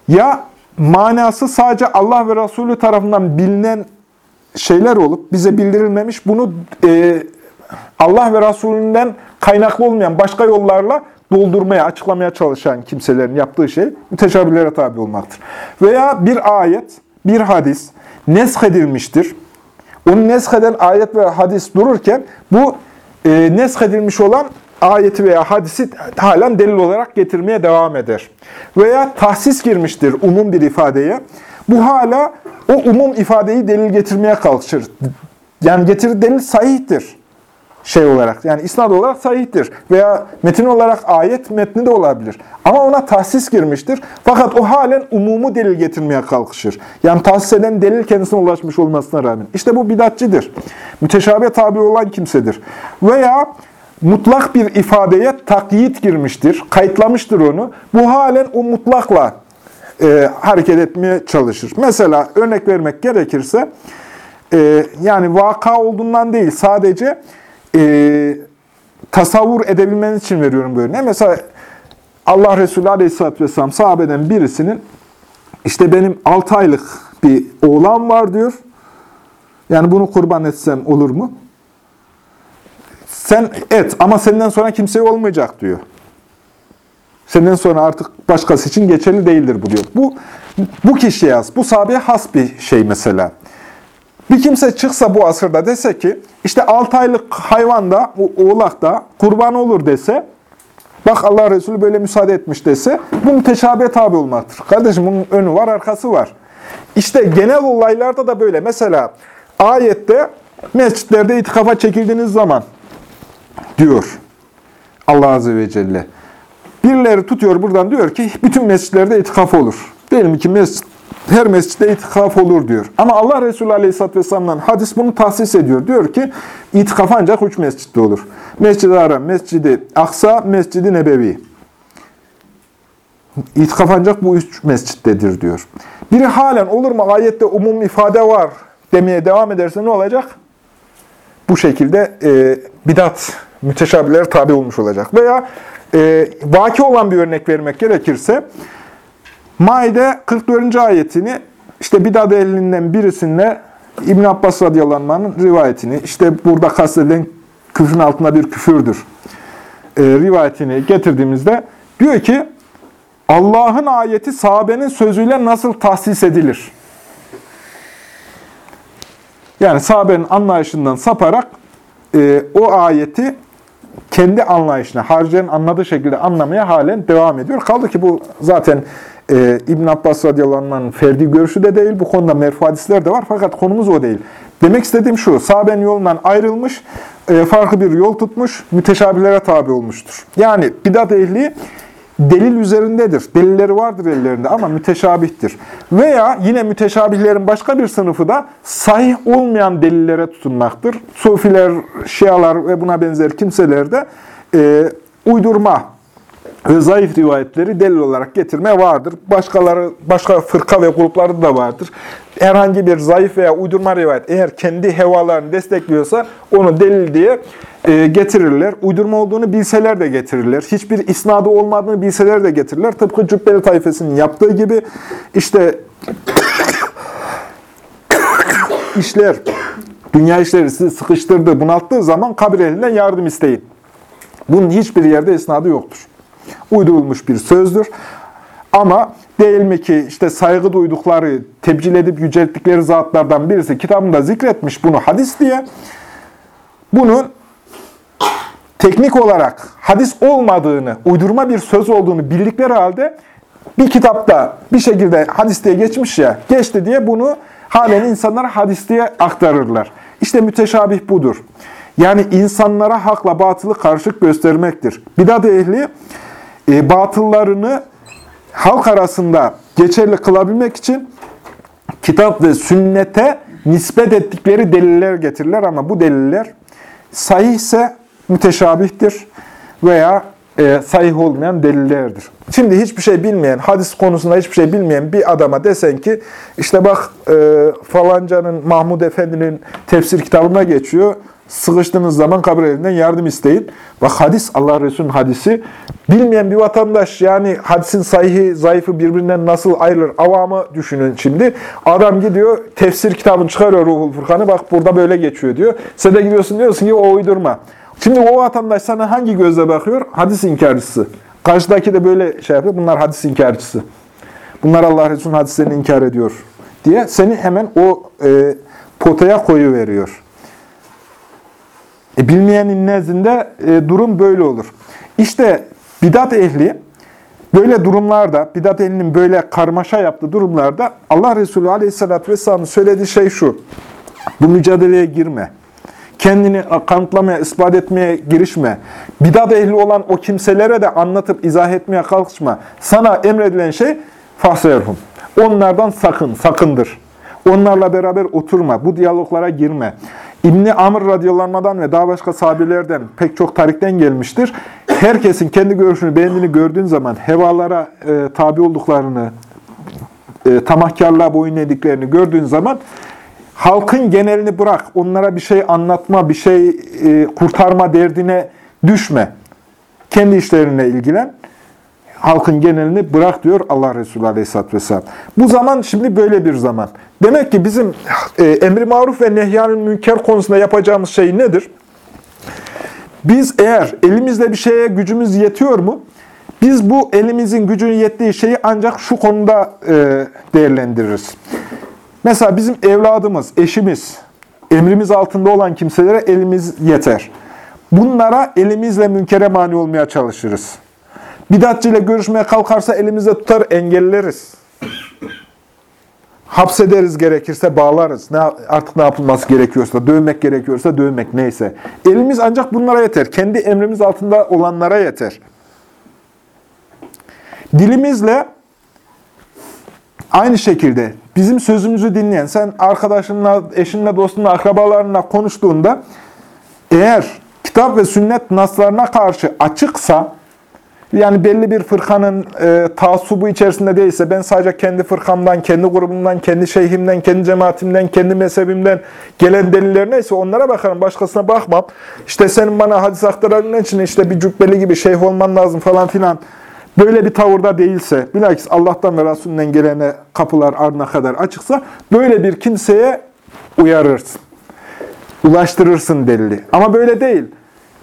ya manası sadece Allah ve Resulü tarafından bilinen şeyler olup bize bildirilmemiş bunu e, Allah ve Resulünden kaynaklı olmayan başka yollarla doldurmaya, açıklamaya çalışan kimselerin yaptığı şey müteşabihlere tabi olmaktır. Veya bir ayet, bir hadis nesk edilmiştir. Onu nesk eden ayet ve hadis dururken bu e, nesk edilmiş olan ayeti veya hadisi halen delil olarak getirmeye devam eder. Veya tahsis girmiştir umum bir ifadeye. Bu hala o umum ifadeyi delil getirmeye kalkışır. Yani getir delil sahihtir şey olarak. Yani isnad olarak sahihtir. Veya metin olarak ayet metni de olabilir. Ama ona tahsis girmiştir. Fakat o halen umumu delil getirmeye kalkışır. Yani tahsis eden delil kendisine ulaşmış olmasına rağmen. İşte bu bidatçidir. Müteşabih tabi olan kimsedir. Veya mutlak bir ifadeye takyit girmiştir. Kayıtlamıştır onu. Bu halen o mutlakla e, hareket etmeye çalışır. Mesela örnek vermek gerekirse e, yani vaka olduğundan değil sadece e, tasavvur edebilmeniz için veriyorum böyle. Ne mesela Allah Resulü Aleyhisselatü Vesselam sahabeden birisinin işte benim 6 aylık bir oğlan var diyor. Yani bunu kurban etsem olur mu? Sen et ama senden sonra kimseye olmayacak diyor. Senden sonra artık başkası için geçerli değildir bu diyor. Bu bu kişiye has, bu sahabeye has bir şey mesela. Bir kimse çıksa bu asırda dese ki, işte 6 aylık hayvan da, oğlak da kurban olur dese, bak Allah Resulü böyle müsaade etmiş dese, bu müteşabihe tabi olmaktır. Kardeşim bunun önü var, arkası var. İşte genel olaylarda da böyle. Mesela ayette mescitlerde itikafa çekildiğiniz zaman diyor Allah Azze ve Celle. Birileri tutuyor buradan diyor ki bütün mescitlerde itikaf olur. Diyelim ki mescit, her mescitte itikaf olur diyor. Ama Allah Resulü Aleyhisselatü Vesselam'dan hadis bunu tahsis ediyor. Diyor ki itikaf ancak üç mescitte olur. Mescid-i Haram, Mescid-i Aksa, Mescid-i Nebevi. İtikaf ancak bu üç mescittedir diyor. Biri halen olur mu ayette umum ifade var demeye devam ederse ne olacak? Bu şekilde e, bidat müteşabihlere tabi olmuş olacak. Veya e, vaki olan bir örnek vermek gerekirse, Maide 44. ayetini işte bidat ehlinden birisinde İbn Abbas radıyallahu rivayetini, işte burada kastedilen küfrün altında bir küfürdür e, rivayetini getirdiğimizde diyor ki Allah'ın ayeti sahabenin sözüyle nasıl tahsis edilir? Yani sahabenin anlayışından saparak e, o ayeti kendi anlayışına, haricilerin anladığı şekilde anlamaya halen devam ediyor. Kaldı ki bu zaten e, İbn Abbas radıyallahu anh'ın ferdi görüşü de değil. Bu konuda merfu de var fakat konumuz o değil. Demek istediğim şu, sahabenin yolundan ayrılmış, e, farklı bir yol tutmuş, müteşabihlere tabi olmuştur. Yani bidat ehli delil üzerindedir. Delilleri vardır ellerinde ama müteşabihtir. Veya yine müteşabihlerin başka bir sınıfı da sahih olmayan delillere tutunmaktır. Sufiler, şialar ve buna benzer kimseler de e, uydurma ve zayıf rivayetleri delil olarak getirme vardır. Başkaları, başka fırka ve grupları da vardır. Herhangi bir zayıf veya uydurma rivayet eğer kendi hevalarını destekliyorsa onu delil diye e, getirirler. Uydurma olduğunu bilseler de getirirler. Hiçbir isnadı olmadığını bilseler de getirirler. Tıpkı Cübbeli tayfasının yaptığı gibi işte işler, dünya işleri sizi sıkıştırdı, bunalttığı zaman kabir elinden yardım isteyin. Bunun hiçbir yerde isnadı yoktur. Uydurulmuş bir sözdür. Ama değil mi ki işte saygı duydukları, tebcil edip yücelttikleri zatlardan birisi kitabında zikretmiş bunu hadis diye. Bunun teknik olarak hadis olmadığını, uydurma bir söz olduğunu bildikleri halde bir kitapta bir şekilde hadis diye geçmiş ya, geçti diye bunu halen insanlara hadis diye aktarırlar. İşte müteşabih budur. Yani insanlara hakla batılı karışık göstermektir. Bidat ehli e, batıllarını halk arasında geçerli kılabilmek için kitap ve sünnete nispet ettikleri deliller getirirler ama bu deliller sahihse müteşabihtir veya e, sahih olmayan delillerdir. Şimdi hiçbir şey bilmeyen, hadis konusunda hiçbir şey bilmeyen bir adama desen ki, işte bak e, falancanın, Mahmud Efendi'nin tefsir kitabına geçiyor, sıkıştığınız zaman kabir elinden yardım isteyin. Bak hadis, Allah Resulü'nün hadisi. Bilmeyen bir vatandaş, yani hadisin sahihi, zayıfı birbirinden nasıl ayrılır? Avamı düşünün şimdi. Adam gidiyor, tefsir kitabını çıkarıyor Ruhul Furkan'ı, bak burada böyle geçiyor diyor. Sen de gidiyorsun diyorsun ki o uydurma. Şimdi o vatandaş sana hangi gözle bakıyor? Hadis inkarcısı. Karşıdaki de böyle şey yapıyor. Bunlar hadis inkarcısı. Bunlar Allah Resulü'nün hadislerini inkar ediyor diye seni hemen o e, potaya koyu veriyor. E, bilmeyenin nezdinde e, durum böyle olur. İşte bidat ehli böyle durumlarda, bidat ehlinin böyle karmaşa yaptığı durumlarda Allah Resulü Aleyhisselatü Vesselam'ın söylediği şey şu. Bu mücadeleye girme. Kendini kanıtlamaya, ispat etmeye girişme. Bidat ehli olan o kimselere de anlatıp izah etmeye kalkışma. Sana emredilen şey fahserhum. Onlardan sakın, sakındır. Onlarla beraber oturma, bu diyaloglara girme. İbni Amr radıyallahu ve daha başka sahabelerden pek çok tarikten gelmiştir. Herkesin kendi görüşünü beğendiğini gördüğün zaman hevalara e, tabi olduklarını, e, tamahkarlığa boyun eğdiklerini gördüğün zaman halkın genelini bırak. Onlara bir şey anlatma, bir şey e, kurtarma derdine düşme. Kendi işlerine ilgilen halkın genelini bırak diyor Allah Resulü Aleyhisselatü Vesselam. Bu zaman şimdi böyle bir zaman. Demek ki bizim e, emri maruf ve nehyanın münker konusunda yapacağımız şey nedir? Biz eğer elimizde bir şeye gücümüz yetiyor mu? Biz bu elimizin gücünün yettiği şeyi ancak şu konuda e, değerlendiririz. Mesela bizim evladımız, eşimiz, emrimiz altında olan kimselere elimiz yeter. Bunlara elimizle münkere mani olmaya çalışırız. Bidatçıyla görüşmeye kalkarsa elimizde tutar engelleriz. Hapsederiz gerekirse bağlarız. Ne, artık ne yapılması gerekiyorsa, dövmek gerekiyorsa dövmek neyse. Elimiz ancak bunlara yeter. Kendi emrimiz altında olanlara yeter. Dilimizle aynı şekilde bizim sözümüzü dinleyen, sen arkadaşınla, eşinle, dostunla, akrabalarınla konuştuğunda eğer kitap ve sünnet naslarına karşı açıksa, yani belli bir fırkanın e, taassubu içerisinde değilse, ben sadece kendi fırkamdan, kendi grubumdan, kendi şeyhimden, kendi cemaatimden, kendi mezhebimden gelen deliller neyse onlara bakarım, başkasına bakmam. İşte senin bana hadis aktarabilmen için işte bir cübbeli gibi şeyh olman lazım falan filan. Böyle bir tavırda değilse, bilakis Allah'tan ve Resulünden gelene kapılar ardına kadar açıksa, böyle bir kimseye uyarırsın. Ulaştırırsın delili. Ama böyle değil.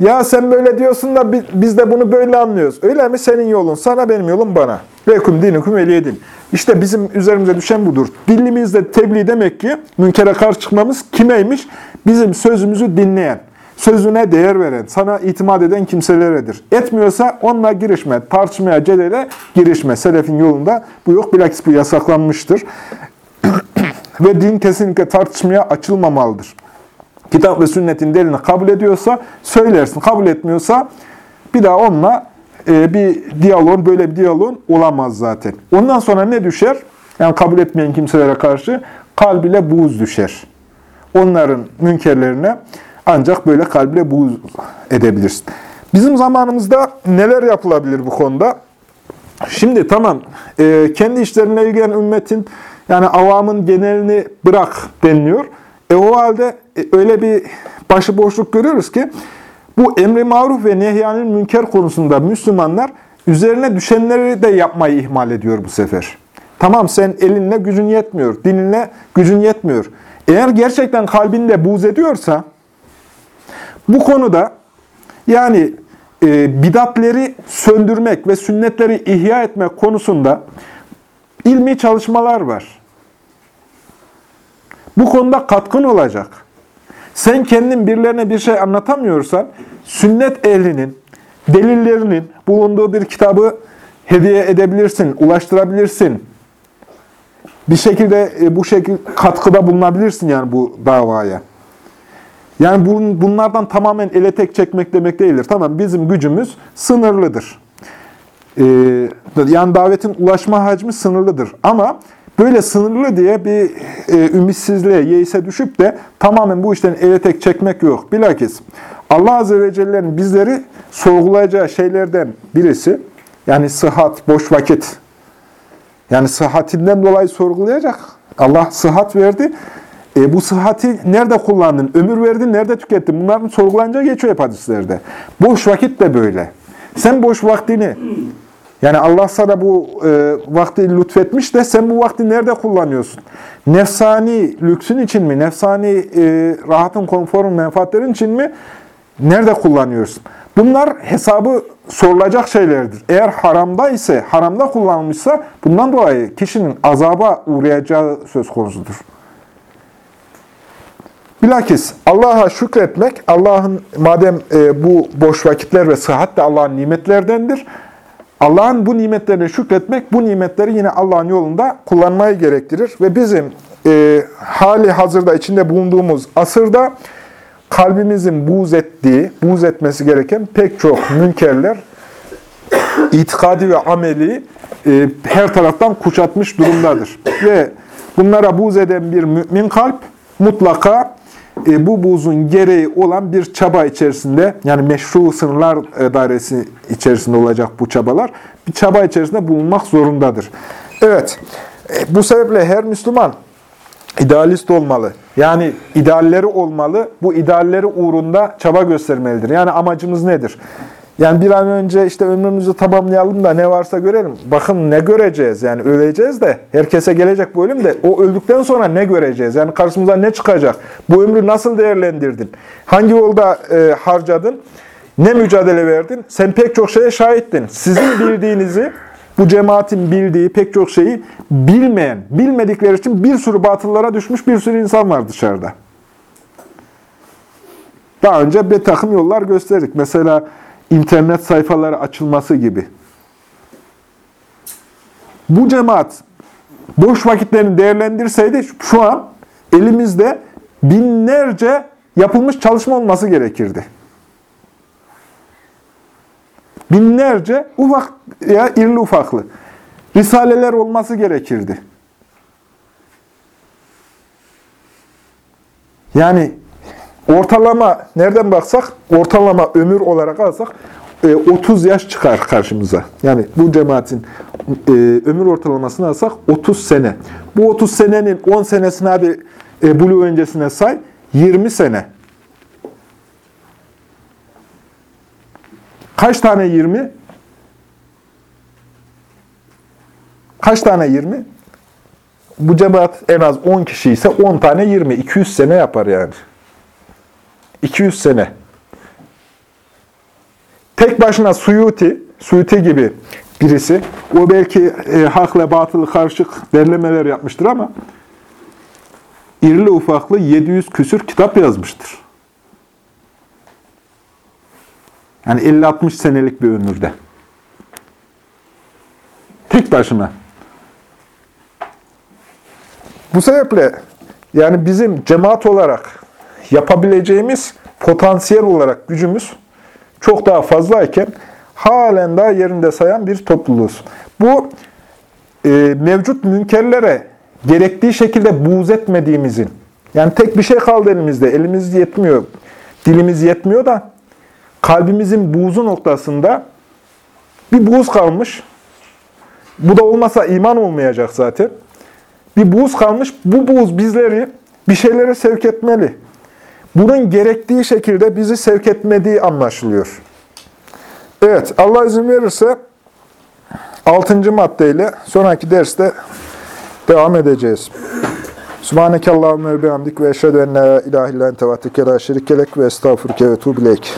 Ya sen böyle diyorsun da biz de bunu böyle anlıyoruz. Öyle mi? Senin yolun sana, benim yolum bana. Lekum dinukum veliyedin. İşte bizim üzerimize düşen budur. Dilimizde tebliğ demek ki münkere karşı çıkmamız kimeymiş? Bizim sözümüzü dinleyen, sözüne değer veren, sana itimat eden kimseleredir. Etmiyorsa onunla girişme, tartışmaya, cedele girişme. Selefin yolunda bu yok. Bilakis bu yasaklanmıştır. Ve din kesinlikle tartışmaya açılmamalıdır kitap ve sünnetin delini kabul ediyorsa söylersin. Kabul etmiyorsa bir daha onunla e, bir diyalog, böyle bir diyalog olamaz zaten. Ondan sonra ne düşer? Yani kabul etmeyen kimselere karşı kalbile buğz düşer. Onların münkerlerine ancak böyle kalbile buğz edebilirsin. Bizim zamanımızda neler yapılabilir bu konuda? Şimdi tamam, e, kendi işlerine ilgilenen ümmetin, yani avamın genelini bırak deniliyor. E o halde e, öyle bir başıboşluk görüyoruz ki bu emri maruf ve nehyanın münker konusunda Müslümanlar üzerine düşenleri de yapmayı ihmal ediyor bu sefer. Tamam sen elinle gücün yetmiyor, dininle gücün yetmiyor. Eğer gerçekten kalbinde buğz ediyorsa bu konuda yani e, bidatleri söndürmek ve sünnetleri ihya etmek konusunda ilmi çalışmalar var. Bu konuda katkın olacak. Sen kendin birilerine bir şey anlatamıyorsan, sünnet ehlinin, delillerinin bulunduğu bir kitabı hediye edebilirsin, ulaştırabilirsin. Bir şekilde e, bu şekilde katkıda bulunabilirsin yani bu davaya. Yani bunlardan tamamen ele tek çekmek demek değildir. Tamam bizim gücümüz sınırlıdır. Ee, yani davetin ulaşma hacmi sınırlıdır. Ama Böyle sınırlı diye bir e, ümitsizliğe, yeise düşüp de tamamen bu işten ele tek çekmek yok. Bilakis Allah Azze ve Celle'nin bizleri sorgulayacağı şeylerden birisi, yani sıhhat, boş vakit. Yani sıhhatinden dolayı sorgulayacak. Allah sıhhat verdi. E, bu sıhhati nerede kullandın? Ömür verdin, nerede tükettin? Bunların sorgulanınca geçiyor hep hadislerde. Boş vakit de böyle. Sen boş vaktini yani Allah sana bu e, vakti lütfetmiş de sen bu vakti nerede kullanıyorsun? Nefsani lüksün için mi? Nefsani e, rahatın, konforun, menfaatlerin için mi? nerede kullanıyorsun? Bunlar hesabı sorulacak şeylerdir. Eğer haramda ise, haramda kullanılmışsa bundan dolayı kişinin azaba uğrayacağı söz konusudur. Bilakis Allah'a şükretmek, Allah'ın madem e, bu boş vakitler ve sıhhat de Allah'ın nimetlerdendir. Allah'ın bu nimetlerine şükretmek, bu nimetleri yine Allah'ın yolunda kullanmayı gerektirir. Ve bizim e, hali hazırda içinde bulunduğumuz asırda kalbimizin buğz ettiği, buğz etmesi gereken pek çok münkerler, itikadi ve ameli e, her taraftan kuşatmış durumdadır. Ve bunlara buğz eden bir mümin kalp mutlaka e, bu buğzun gereği olan bir çaba içerisinde, yani meşru sınırlar e, dairesi içerisinde olacak bu çabalar, bir çaba içerisinde bulunmak zorundadır. Evet, e, bu sebeple her Müslüman idealist olmalı. Yani idealleri olmalı. Bu idealleri uğrunda çaba göstermelidir. Yani amacımız nedir? Yani bir an önce işte ömrümüzü tamamlayalım da ne varsa görelim. Bakın ne göreceğiz? Yani öleceğiz de herkese gelecek bu ölüm de o öldükten sonra ne göreceğiz? Yani karşımıza ne çıkacak? Bu ömrü nasıl değerlendirdin? Hangi yolda e, harcadın? Ne mücadele verdin? Sen pek çok şeye şahittin. Sizin bildiğinizi bu cemaatin bildiği pek çok şeyi bilmeyen, bilmedikleri için bir sürü batıllara düşmüş bir sürü insan var dışarıda. Daha önce bir takım yollar gösterdik. Mesela internet sayfaları açılması gibi. Bu cemaat boş vakitlerini değerlendirseydi şu an elimizde binlerce yapılmış çalışma olması gerekirdi. Binlerce ufak ya irli ufaklı risaleler olması gerekirdi. Yani ortalama nereden baksak ortalama ömür olarak alsak 30 yaş çıkar karşımıza. Yani bu cemaatin e, ömür ortalamasını alsak 30 sene. Bu 30 senenin 10 senesini abi e, bulu öncesine say 20 sene. Kaç tane 20? Kaç tane 20? Bu cemaat en az 10 kişi ise 10 tane 20. 200 sene yapar yani. 200 sene. Tek başına Suyuti, Suyuti gibi birisi, o belki e, hakla batılı karışık derlemeler yapmıştır ama irili ufaklı 700 küsür kitap yazmıştır. Yani 50-60 senelik bir ömürde. Tek başına. Bu sebeple yani bizim cemaat olarak yapabileceğimiz potansiyel olarak gücümüz çok daha fazlayken halen daha yerinde sayan bir topluluğuz. Bu e, mevcut münkerlere gerektiği şekilde buğz etmediğimizin, yani tek bir şey kaldı elimizde, elimiz yetmiyor, dilimiz yetmiyor da kalbimizin buğzu noktasında bir buğz kalmış. Bu da olmasa iman olmayacak zaten. Bir buğz kalmış. Bu buğz bizleri bir şeylere sevk etmeli. Bunun gerektiği şekilde bizi sevk etmediği anlaşılıyor. Evet, Allah izin verirse 6. maddeyle sonraki derste devam edeceğiz. Subhaneke Allahümme ve bihamdik ve eşhedü en la ilahe illa ente ve şerikelek ve estağfurke ve tuğbilek.